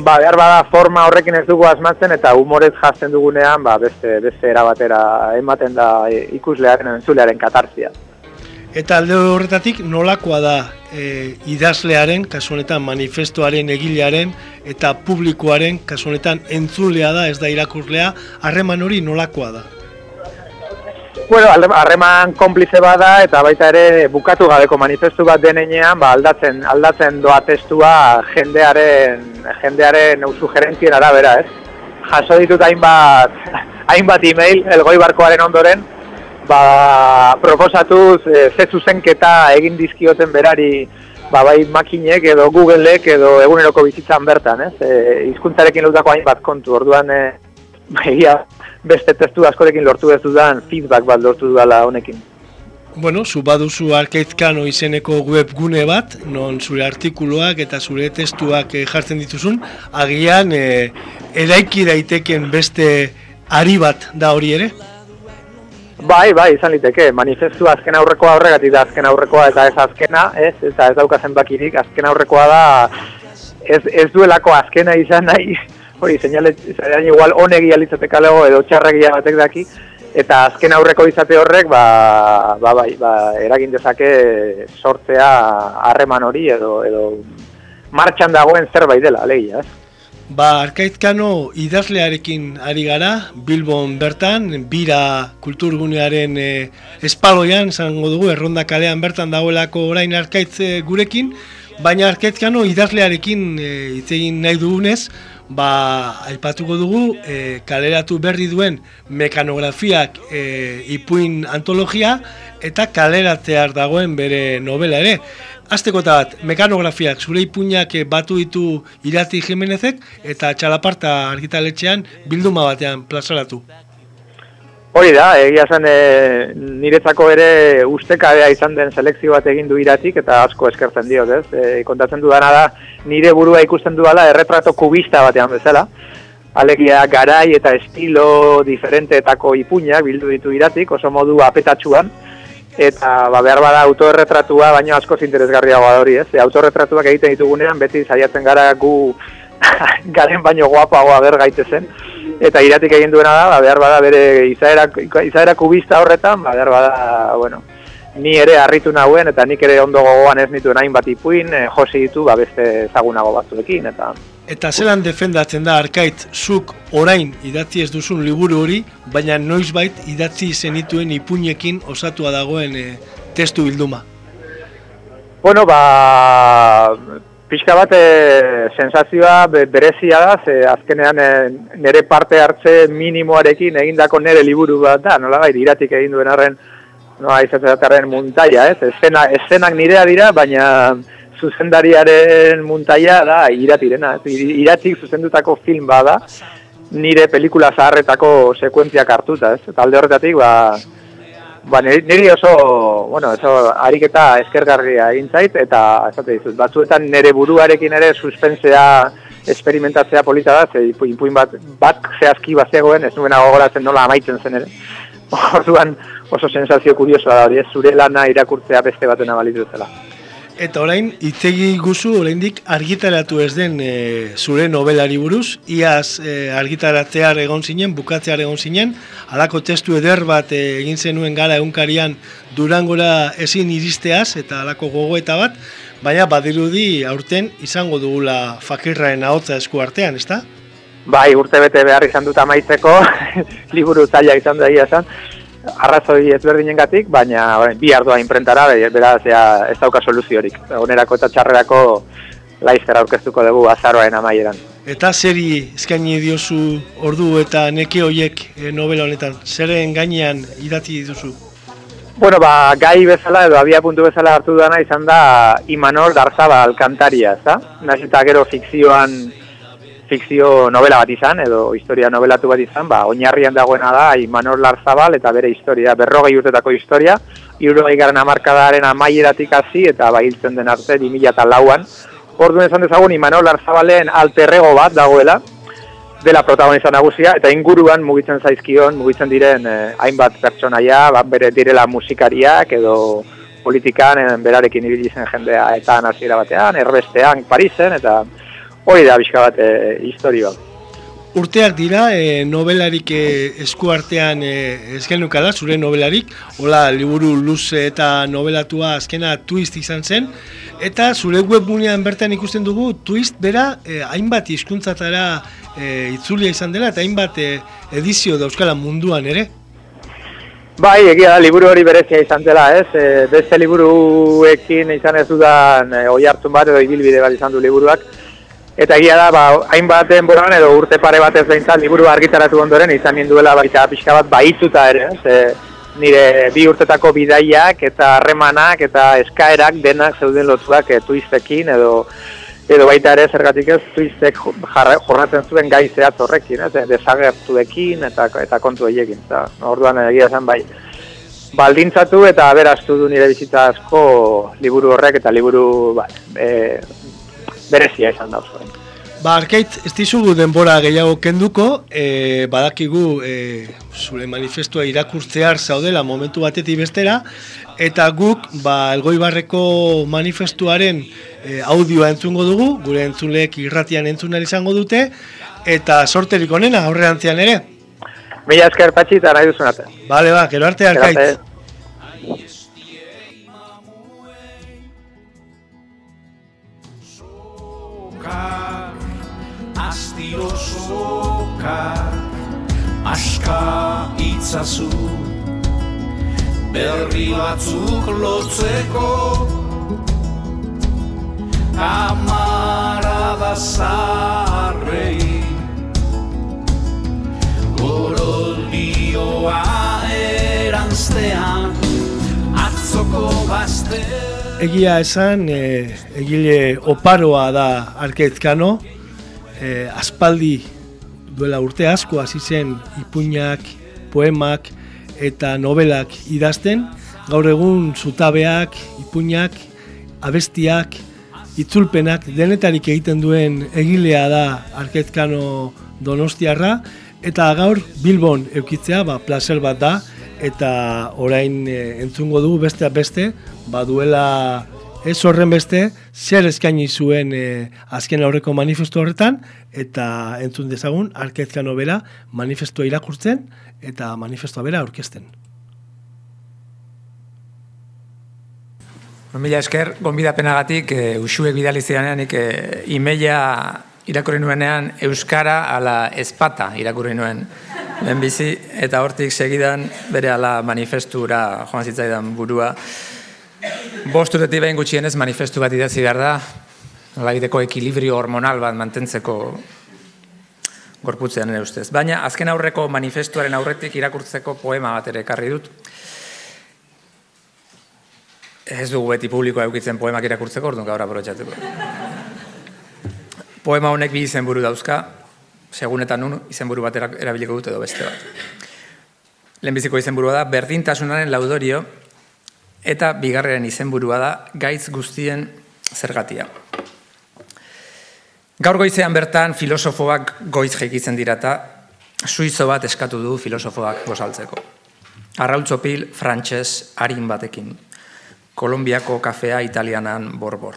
ba, behar bada forma horrekin ez dugu asmatzen eta humorez jazten dugunean ba, beste, beste erabatera ematen da e, ikuslearen entzulearen katarzia. Eta alde horretatik nolakoa da e, idazlearen, kasu honetan manifestoaren egilearen eta publikoaren, kasu honetan entzulea da, ez da irakurlea, harreman hori nolakoa da? Bueno, harreman konplize bada eta baita ere bukatu gabeko manifestu bat denean, ba, aldatzen aldatzen doa testua jendearen jendearen sugerentzien arabera, ez? Jaso ditut hainbat hainbat email elgoi barkoaren ondoren, ba, proposatuz e, ze zuzenketa egin dizkioten berari ba, bai makinek edo Googleek edo eguneroko bizitzan bertan, ez? E, hizkuntzarekin lotako hainbat kontu, orduan e, egia beste testu askorekin lortu ez dudan feedback bat lortu dudala honekin. Bueno, zu baduzu Arkeizkano izeneko webgune bat, non zure artikuluak eta zure testuak eh, jartzen dituzun, agian eh, eraiki daiteken beste ari bat da hori ere? Bai, bai, izan liteke, manifestu azken aurrekoa horregatik da azken aurrekoa eta ez azkena, ez, eta ez dauka zenbakirik, azken aurrekoa da ez, ez duelako azkena izan nahi, hori, seinale, zarean igual onegi alitzateka edo txarregia batek daki, eta azken aurreko izate horrek, ba, ba, bai, ba, eragin dezake sortzea harreman hori edo, edo martxan dagoen zerbait dela, alegia, ez? Ba, Arkaizkano idazlearekin ari gara, Bilbon bertan, bira kulturgunearen e, espaloian, zango dugu, erronda kalean bertan dagoelako orain Arkaitz eh, gurekin, baina Arkaizkano idazlearekin e, hitz egin nahi dugunez, ba, aipatuko dugu, e, kaleratu berri duen mekanografiak e, ipuin antologia, eta kaleratzear dagoen bere novela ere. Azteko bat, mekanografiak, zure ipuinak eh, batu ditu Irati Jimenezek eta txalaparta argitaletxean bilduma batean plazaratu. Hori da, egia zen e, niretzako ere ustekabea izan den selekzio bat egin du iratik eta asko eskertzen diot, ez? E, kontatzen dudana da nire burua ikusten dudala erretrato kubista batean bezala. alegia garai eta estilo diferenteetako ipuinak bildu ditu iratik, oso modu apetatsuan, eta ba, behar bada autorretratua, baino askoz interesgarriagoa da hori, ez? E, autorretratuak egiten ditugunean, beti saiatzen gara gu garen baino guapagoa ber gaitezen, eta iratik egin duena da, ba, behar bada bere izaera, izaera kubista horretan, ba, behar bada, bueno, ni ere harritu nahuen, eta nik ere ondo gogoan ez nituen hainbat ipuin, e, josi ditu, ba, beste ezagunago batzuekin, eta Eta zelan defendatzen da arkait zuk orain idatzi ez duzun liburu hori, baina noizbait idatzi zenituen ipuinekin osatua dagoen eh, testu bilduma. Bueno, ba, pixka bat e, sensazioa be- berezia da, ze azkenean e, nire parte hartze minimoarekin egindako nire liburu bat da, nola bai, iratik egin duen arren, no, izatetarren muntaia, ez? Eszena, eszenak nirea dira, baina zuzendariaren muntaia da iratirena, ez? Ir- Iratik zuzendutako film bada, nire pelikula zaharretako sekuentziak hartuta, ez? Eta alde horretatik, ba, Ba, niri, oso, bueno, oso ariketa eskergarria egin zait, eta esate dizut, batzuetan nire buruarekin ere suspensea esperimentatzea polita da, ze ipuin bat, bat zehazki bazegoen, ez nuena gogoratzen nola amaitzen zen ere. Orduan oso sensazio kuriosoa da hori, ez zure lana irakurtzea beste batena balitu zela. Eta orain, itzegi guzu oraindik argitaratu ez den e, zure novelari buruz, iaz e, argitaratzear egon zinen, bukatzear egon zinen, halako testu eder bat e, egin zenuen gara egunkarian durangora ezin iristeaz, eta halako gogoeta bat, baina badirudi aurten izango dugula fakirraen ahotza esku artean, ezta? Bai, urte bete behar izan dut amaitzeko, liburu zaila izan da esan, arrazoi ezberdinengatik, baina orain, bi ardoa imprentara, be- beraz ja, ez dauka soluziorik. Onerako eta txarrerako laizzer aurkeztuko dugu azaroaren amaieran. Eta zeri eskaini diozu ordu eta neke hoiek e, novela honetan, zeren gainean idatzi duzu? Bueno, ba, gai bezala edo abia puntu bezala hartu dana izan da Imanol Darzabal kantaria, ezta? Naiz eta gero fikzioan fikzio novela bat izan, edo historia novelatu bat izan, ba, oinarrian dagoena da Imanol Larzabal eta bere historia, berrogei urtetako historia, irurogei garen amarkadaren amaieratik hasi eta ba, hiltzen den arte 2000 lauan. Orduan esan dezagun Imanol Larzabalen alterrego bat dagoela, dela protagonista nagusia, eta inguruan mugitzen zaizkion, mugitzen diren eh, hainbat pertsonaia, ba, bere direla musikariak edo politikan eh, berarekin ibili zen jendea eta hasiera batean, erbestean, Parisen, eta hori da bizka bat eh, historia. Urteak dira, e, nobelarik e, esku artean e, ez genukala, zure nobelarik, hola, liburu luze eta nobelatua azkena twist izan zen, eta zure webgunean bertan ikusten dugu twist bera e, hainbat hizkuntzatara e, itzulia izan dela, eta hainbat e, edizio dauzkala munduan ere. Bai, egia da, liburu hori berezia izan dela, ez? E, beste liburuekin izan ez dudan e, oi hartzun bat edo ibilbide bat izan du liburuak. Eta egia da, ba, hainbat denboran edo urte pare batez behintzat liburu argitaratu ondoren izan ninduela baita pixka bat baituta ere, ez? E, nire bi urtetako bidaiak eta harremanak eta eskaerak denak zeuden lotuak e, twistekin edo edo baita ere zergatik ez jarra- jorratzen zuen gai zehatz horrekin, ez? desagertuekin eta eta kontu horiekin. Eta, orduan egia zen bai baldintzatu eta aberastu du nire bizitza asko liburu horrek eta liburu ba, e, berezia izan da oso. Ba, arkait, ez dizugu denbora gehiago kenduko, e, badakigu e, zure manifestua irakurtzear zaudela momentu batetik bestera, eta guk, ba, elgoibarreko manifestuaren e, audioa entzungo dugu, gure entzuleek irratian entzunari izango dute, eta sorterik onena aurrerantzean ere. Mila esker patxi eta nahi duzun arte. Bale, ba, gero arte arkait. Sokak, aska itzazu, berri batzuk lotzeko, kamarada zarrei, goroldioa eranztean, atzoko gazte. Egia esan, e, egile oparoa da arkezkano, e, aspaldi duela urte asko hasi zen ipuinak, poemak eta novelak idazten, gaur egun zutabeak, ipuinak, abestiak, itzulpenak denetarik egiten duen egilea da arkezkano donostiarra, eta gaur Bilbon eukitzea ba, placer bat da, eta orain e, entzungo dugu beste beste, baduela ez horren beste, zer eskaini zuen e, azken aurreko manifestu horretan, eta entzun dezagun, arkezkano bera manifestua irakurtzen, eta manifestua bera aurkezten. Mila esker, gonbidapenagatik, e, usuek bidali zidanean, nik e, imeia irakurri nuenean Euskara ala espata irakurri nuen lehenbizi, eta hortik segidan bere ala manifestura joan zitzaidan burua. Bost urtetik behin gutxienez manifestu bat idatzi behar da, nolabideko ekilibrio hormonal bat mantentzeko gorputzean ere ustez. Baina azken aurreko manifestuaren aurretik irakurtzeko poema bat ere ekarri dut. Ez dugu beti publikoa eukitzen poemak irakurtzeko, orduan gaur aprobetxatuko. Poema honek bi izenburu dauzka, segunetan nun izenburu bat erabiliko dut edo beste bat. Lehenbiziko izenburua da, berdintasunaren laudorio, eta bigarren izenburua da, gaitz guztien zergatia. Gaur goizean bertan filosofoak goiz jekitzen dirata, suizo bat eskatu du filosofoak gozaltzeko. Arrautzopil, frantses, harin batekin. Kolombiako kafea italianan borbor.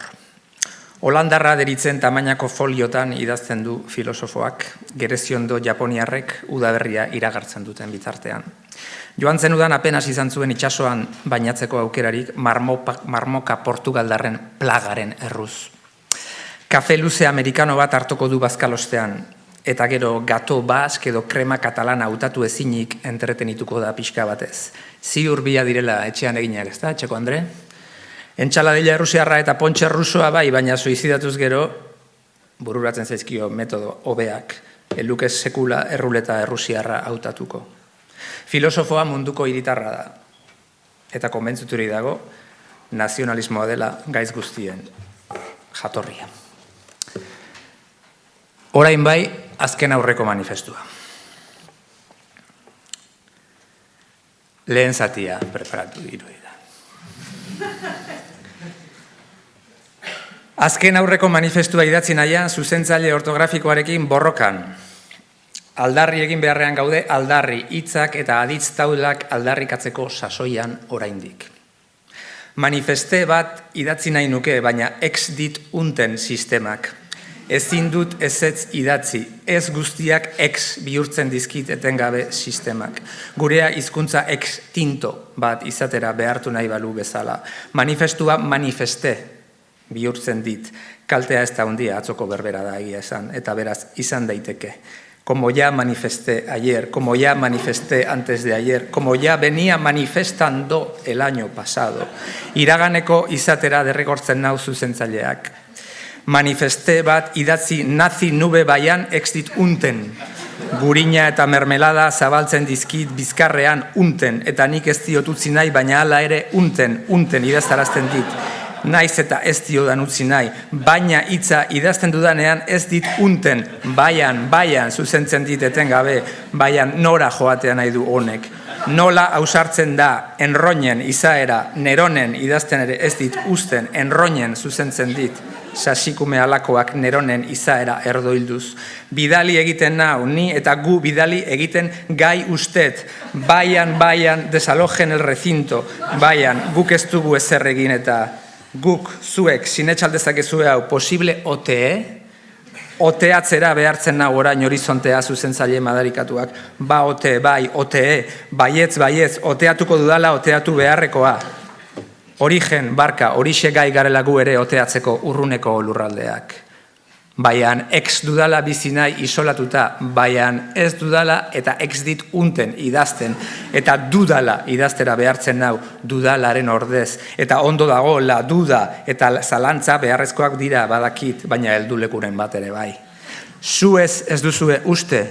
Holandarra deritzen tamainako foliotan idazten du filosofoak, gereziondo japoniarrek udaberria iragartzen duten bitartean. Joan zen udan apenas izan zuen itsasoan bainatzeko aukerarik marmopa, marmoka portugaldarren plagaren erruz. Kafe luze amerikano bat hartoko du bazkalostean, eta gero gato bask edo krema katalana hautatu ezinik entretenituko da pixka batez. Ziur bila direla etxean eginak, ez da, etxeko Andre? Entxaladila errusiarra eta pontxe rusoa bai, baina suizidatuz gero, bururatzen zaizkio metodo hobeak, elukez sekula erruleta errusiarra hautatuko. Filosofoa munduko hiritarra da, eta konbentzuturi dago, nazionalismoa dela gaiz guztien jatorria. Orain bai, azken aurreko manifestua. Lehen zatia preparatu dirui da. Azken aurreko manifestua idatzi nahian, zuzentzaile ortografikoarekin borrokan. Aldarri egin beharrean gaude, aldarri, hitzak eta aditz taulak aldarrikatzeko sasoian oraindik. Manifeste bat idatzi nahi nuke, baina ex dit unten sistemak. Ezin dut ezetz idatzi, ez guztiak ex bihurtzen dizkit etengabe sistemak. Gurea hizkuntza ex tinto bat izatera behartu nahi balu bezala. Manifestua manifeste bihurtzen dit. Kaltea ez da hundia atzoko berbera da egia esan, eta beraz izan daiteke. Como ya manifesté ayer, como ya manifesté antes de ayer, como ya venía manifestando el año pasado. Iraganeko izatera derregortzen nau zuzentzaileak. Manifeste bat idatzi nazi nube baian extit unten. Gurina eta mermelada zabaltzen dizkit bizkarrean unten, eta nik ez diotutzi nahi, baina hala ere unten, unten idaztarazten dit naiz eta ez diodan utzi nahi, baina hitza idazten dudanean ez dit unten, baian, baian, zuzentzen dit etengabe, baian nora joatea nahi du honek. Nola ausartzen da, enroinen izaera, neronen idazten ere ez dit usten, enroinen zuzentzen dit, sasikume alakoak neronen izaera erdoilduz. Bidali egiten nau, ni eta gu bidali egiten gai ustet, baian, baian, desalojen el recinto, baian, guk ez dugu ezer egin eta guk zuek sinetxaldezak ezue hau posible ote, oteatzera behartzen nago orain horizontea zuzentzaile madarikatuak, ba ote, bai, ote, baietz, baietz, oteatuko dudala, oteatu beharrekoa. Origen, barka, horixe gai garelagu ere oteatzeko urruneko lurraldeak. Baian, ex dudala bizi nahi isolatuta, baian ez dudala eta ex dit unten idazten, eta dudala idaztera behartzen nau, dudalaren ordez, eta ondo dago la duda eta zalantza beharrezkoak dira badakit, baina heldulekuren bat ere bai. Zuez ez duzue uste,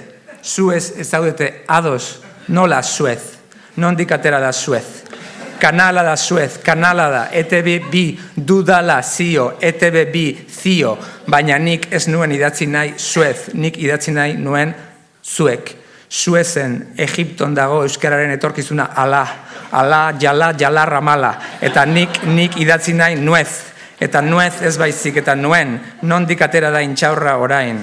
zuez ez zaudete ados, nola zuez, nondik atera da zuez kanala da Suez, kanala da, ETB bi dudala zio, ETB bi zio, baina nik ez nuen idatzi nahi Suez, nik idatzi nahi nuen zuek. Suezen, Egipton dago euskararen etorkizuna ala, ala, jala, jala, ramala, eta nik, nik idatzi nahi nuez, eta nuez ez baizik, eta nuen, nondik atera da intxaurra orain.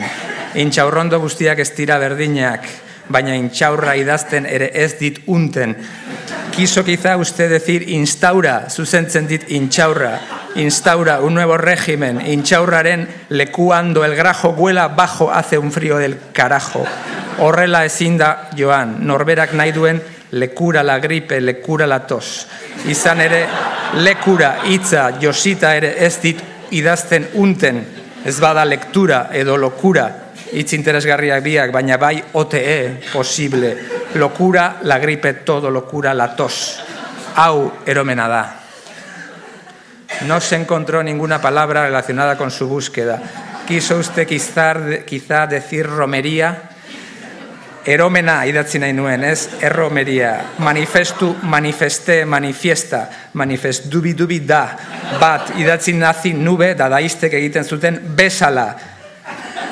Intxaurrondo guztiak ez dira berdinak, baina intxaurra idazten ere ez dit unten. Quiso quizá usted decir instaura, zuzentzen dit intxaurra. Instaura un nuevo régimen, intxaurraren lekuando el grajo vuela bajo hace un frío del carajo. Horrela ezin da joan, norberak nahi duen lekura la gripe, lekura la tos. Izan ere, lekura, hitza, josita ere ez dit idazten unten, ez bada lektura edo lokura, hitz interesgarriak biak, baina bai OTE posible. Lokura, la gripe, todo lokura, la tos. Hau eromena da. No se encontró ninguna palabra relacionada con su búsqueda. Quiso usted quizá, quizá decir romería, Eromena idatzi nahi nuen, ez? Erromeria. Manifestu, manifeste, manifiesta. Manifest, dubi, dubi, da. Bat, idatzi nazi nube, dadaistek egiten zuten, besala.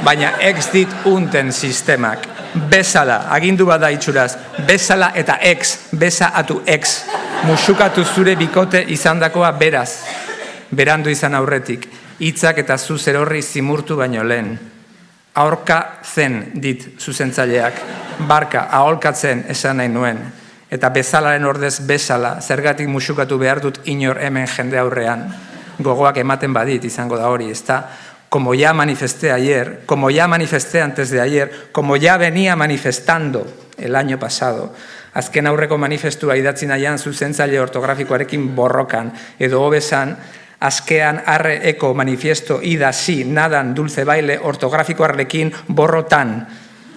Baina ex dit unten sistemak. Besala, agindu bada itxuraz. Besala eta ex, besa atu ex. Musukatu zure bikote izandakoa beraz. Berandu izan aurretik. Hitzak eta zuzer horri zimurtu baino lehen aurka zen dit zuzentzaileak, barka aholkatzen esan nahi nuen, eta bezalaren ordez bezala, zergatik musukatu behar dut inor hemen jende aurrean, gogoak ematen badit izango da hori, ezta? Como ya manifesté ayer, como ya manifesté antes de ayer, como ya venía manifestando el año pasado, azken aurreko manifestua idatzi nahian zuzentzaile ortografikoarekin borrokan, edo hobesan, Azkean arre eko manifiesto ida si nadan dulce baile ortografikoarlekin borrotan.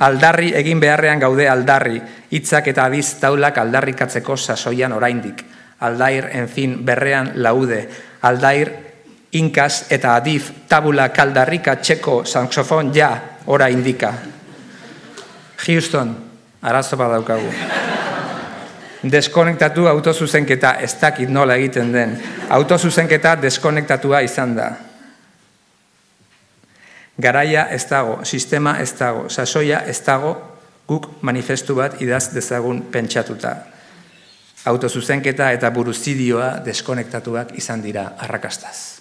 Aldarri egin beharrean gaude aldarri, hitzak eta abiz taulak aldarrikatzeko sasoian oraindik. Aldair, en fin, berrean laude. Aldair, inkas eta adif tabula kaldarrika txeko saxofon ja ora indika. Houston, arazo badaukagu deskonektatu autozuzenketa ez dakit nola egiten den. Autozuzenketa deskonektatua izan da. Garaia ez dago, sistema ez dago, sasoia ez dago, guk manifestu bat idaz dezagun pentsatuta. Autozuzenketa eta buruzidioa deskonektatuak izan dira arrakastaz.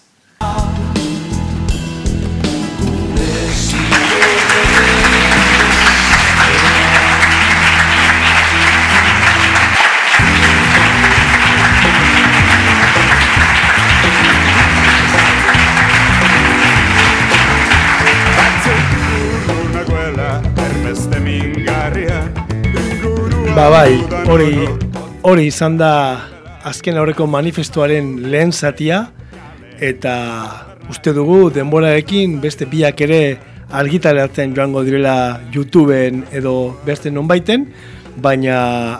Ba bai, hori hori izan da azken aurreko manifestuaren lehen zatia eta uste dugu denborarekin beste biak ere argitaratzen joango direla YouTubeen edo beste nonbaiten, baina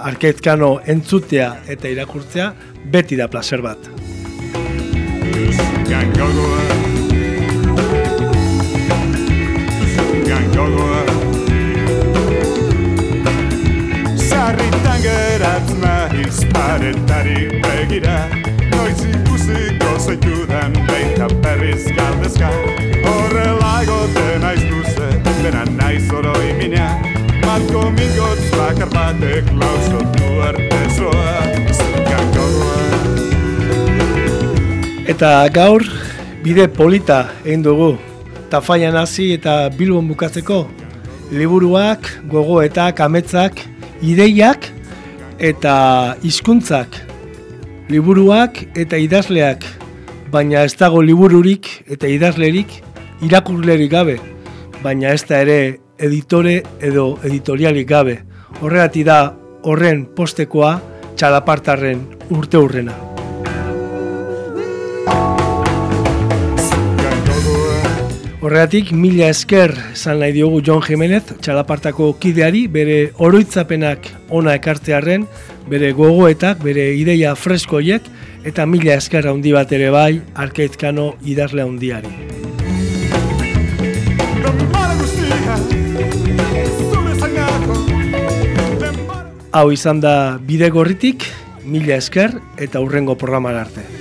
arketzkano entzutea eta irakurtzea beti da placer bat. paretari begira Noiz ikusiko zaitudan beita berriz galdezka Horrela egoten naiz duze, dena naiz oroi minea Marko mingotz bakar batek lauskotu arte zoa Eta gaur, bide polita egin dugu. Tafaian hasi eta bilbon bukatzeko. Liburuak, gogoetak, ametzak, ideiak eta hizkuntzak, liburuak eta idazleak, baina ez dago libururik eta idazlerik irakurlerik gabe, baina ez da ere editore edo editorialik gabe. Horregatik da horren postekoa txalapartarren urte hurrena. Horregatik, mila esker esan nahi diogu John Jimenez, txalapartako kideari, bere oroitzapenak ona ekartzearen, bere gogoetak, bere ideia freskoiek, eta mila esker handi bat ere bai, arkeizkano idazle handiari. Hau izan da bide gorritik, mila esker eta hurrengo programar arte.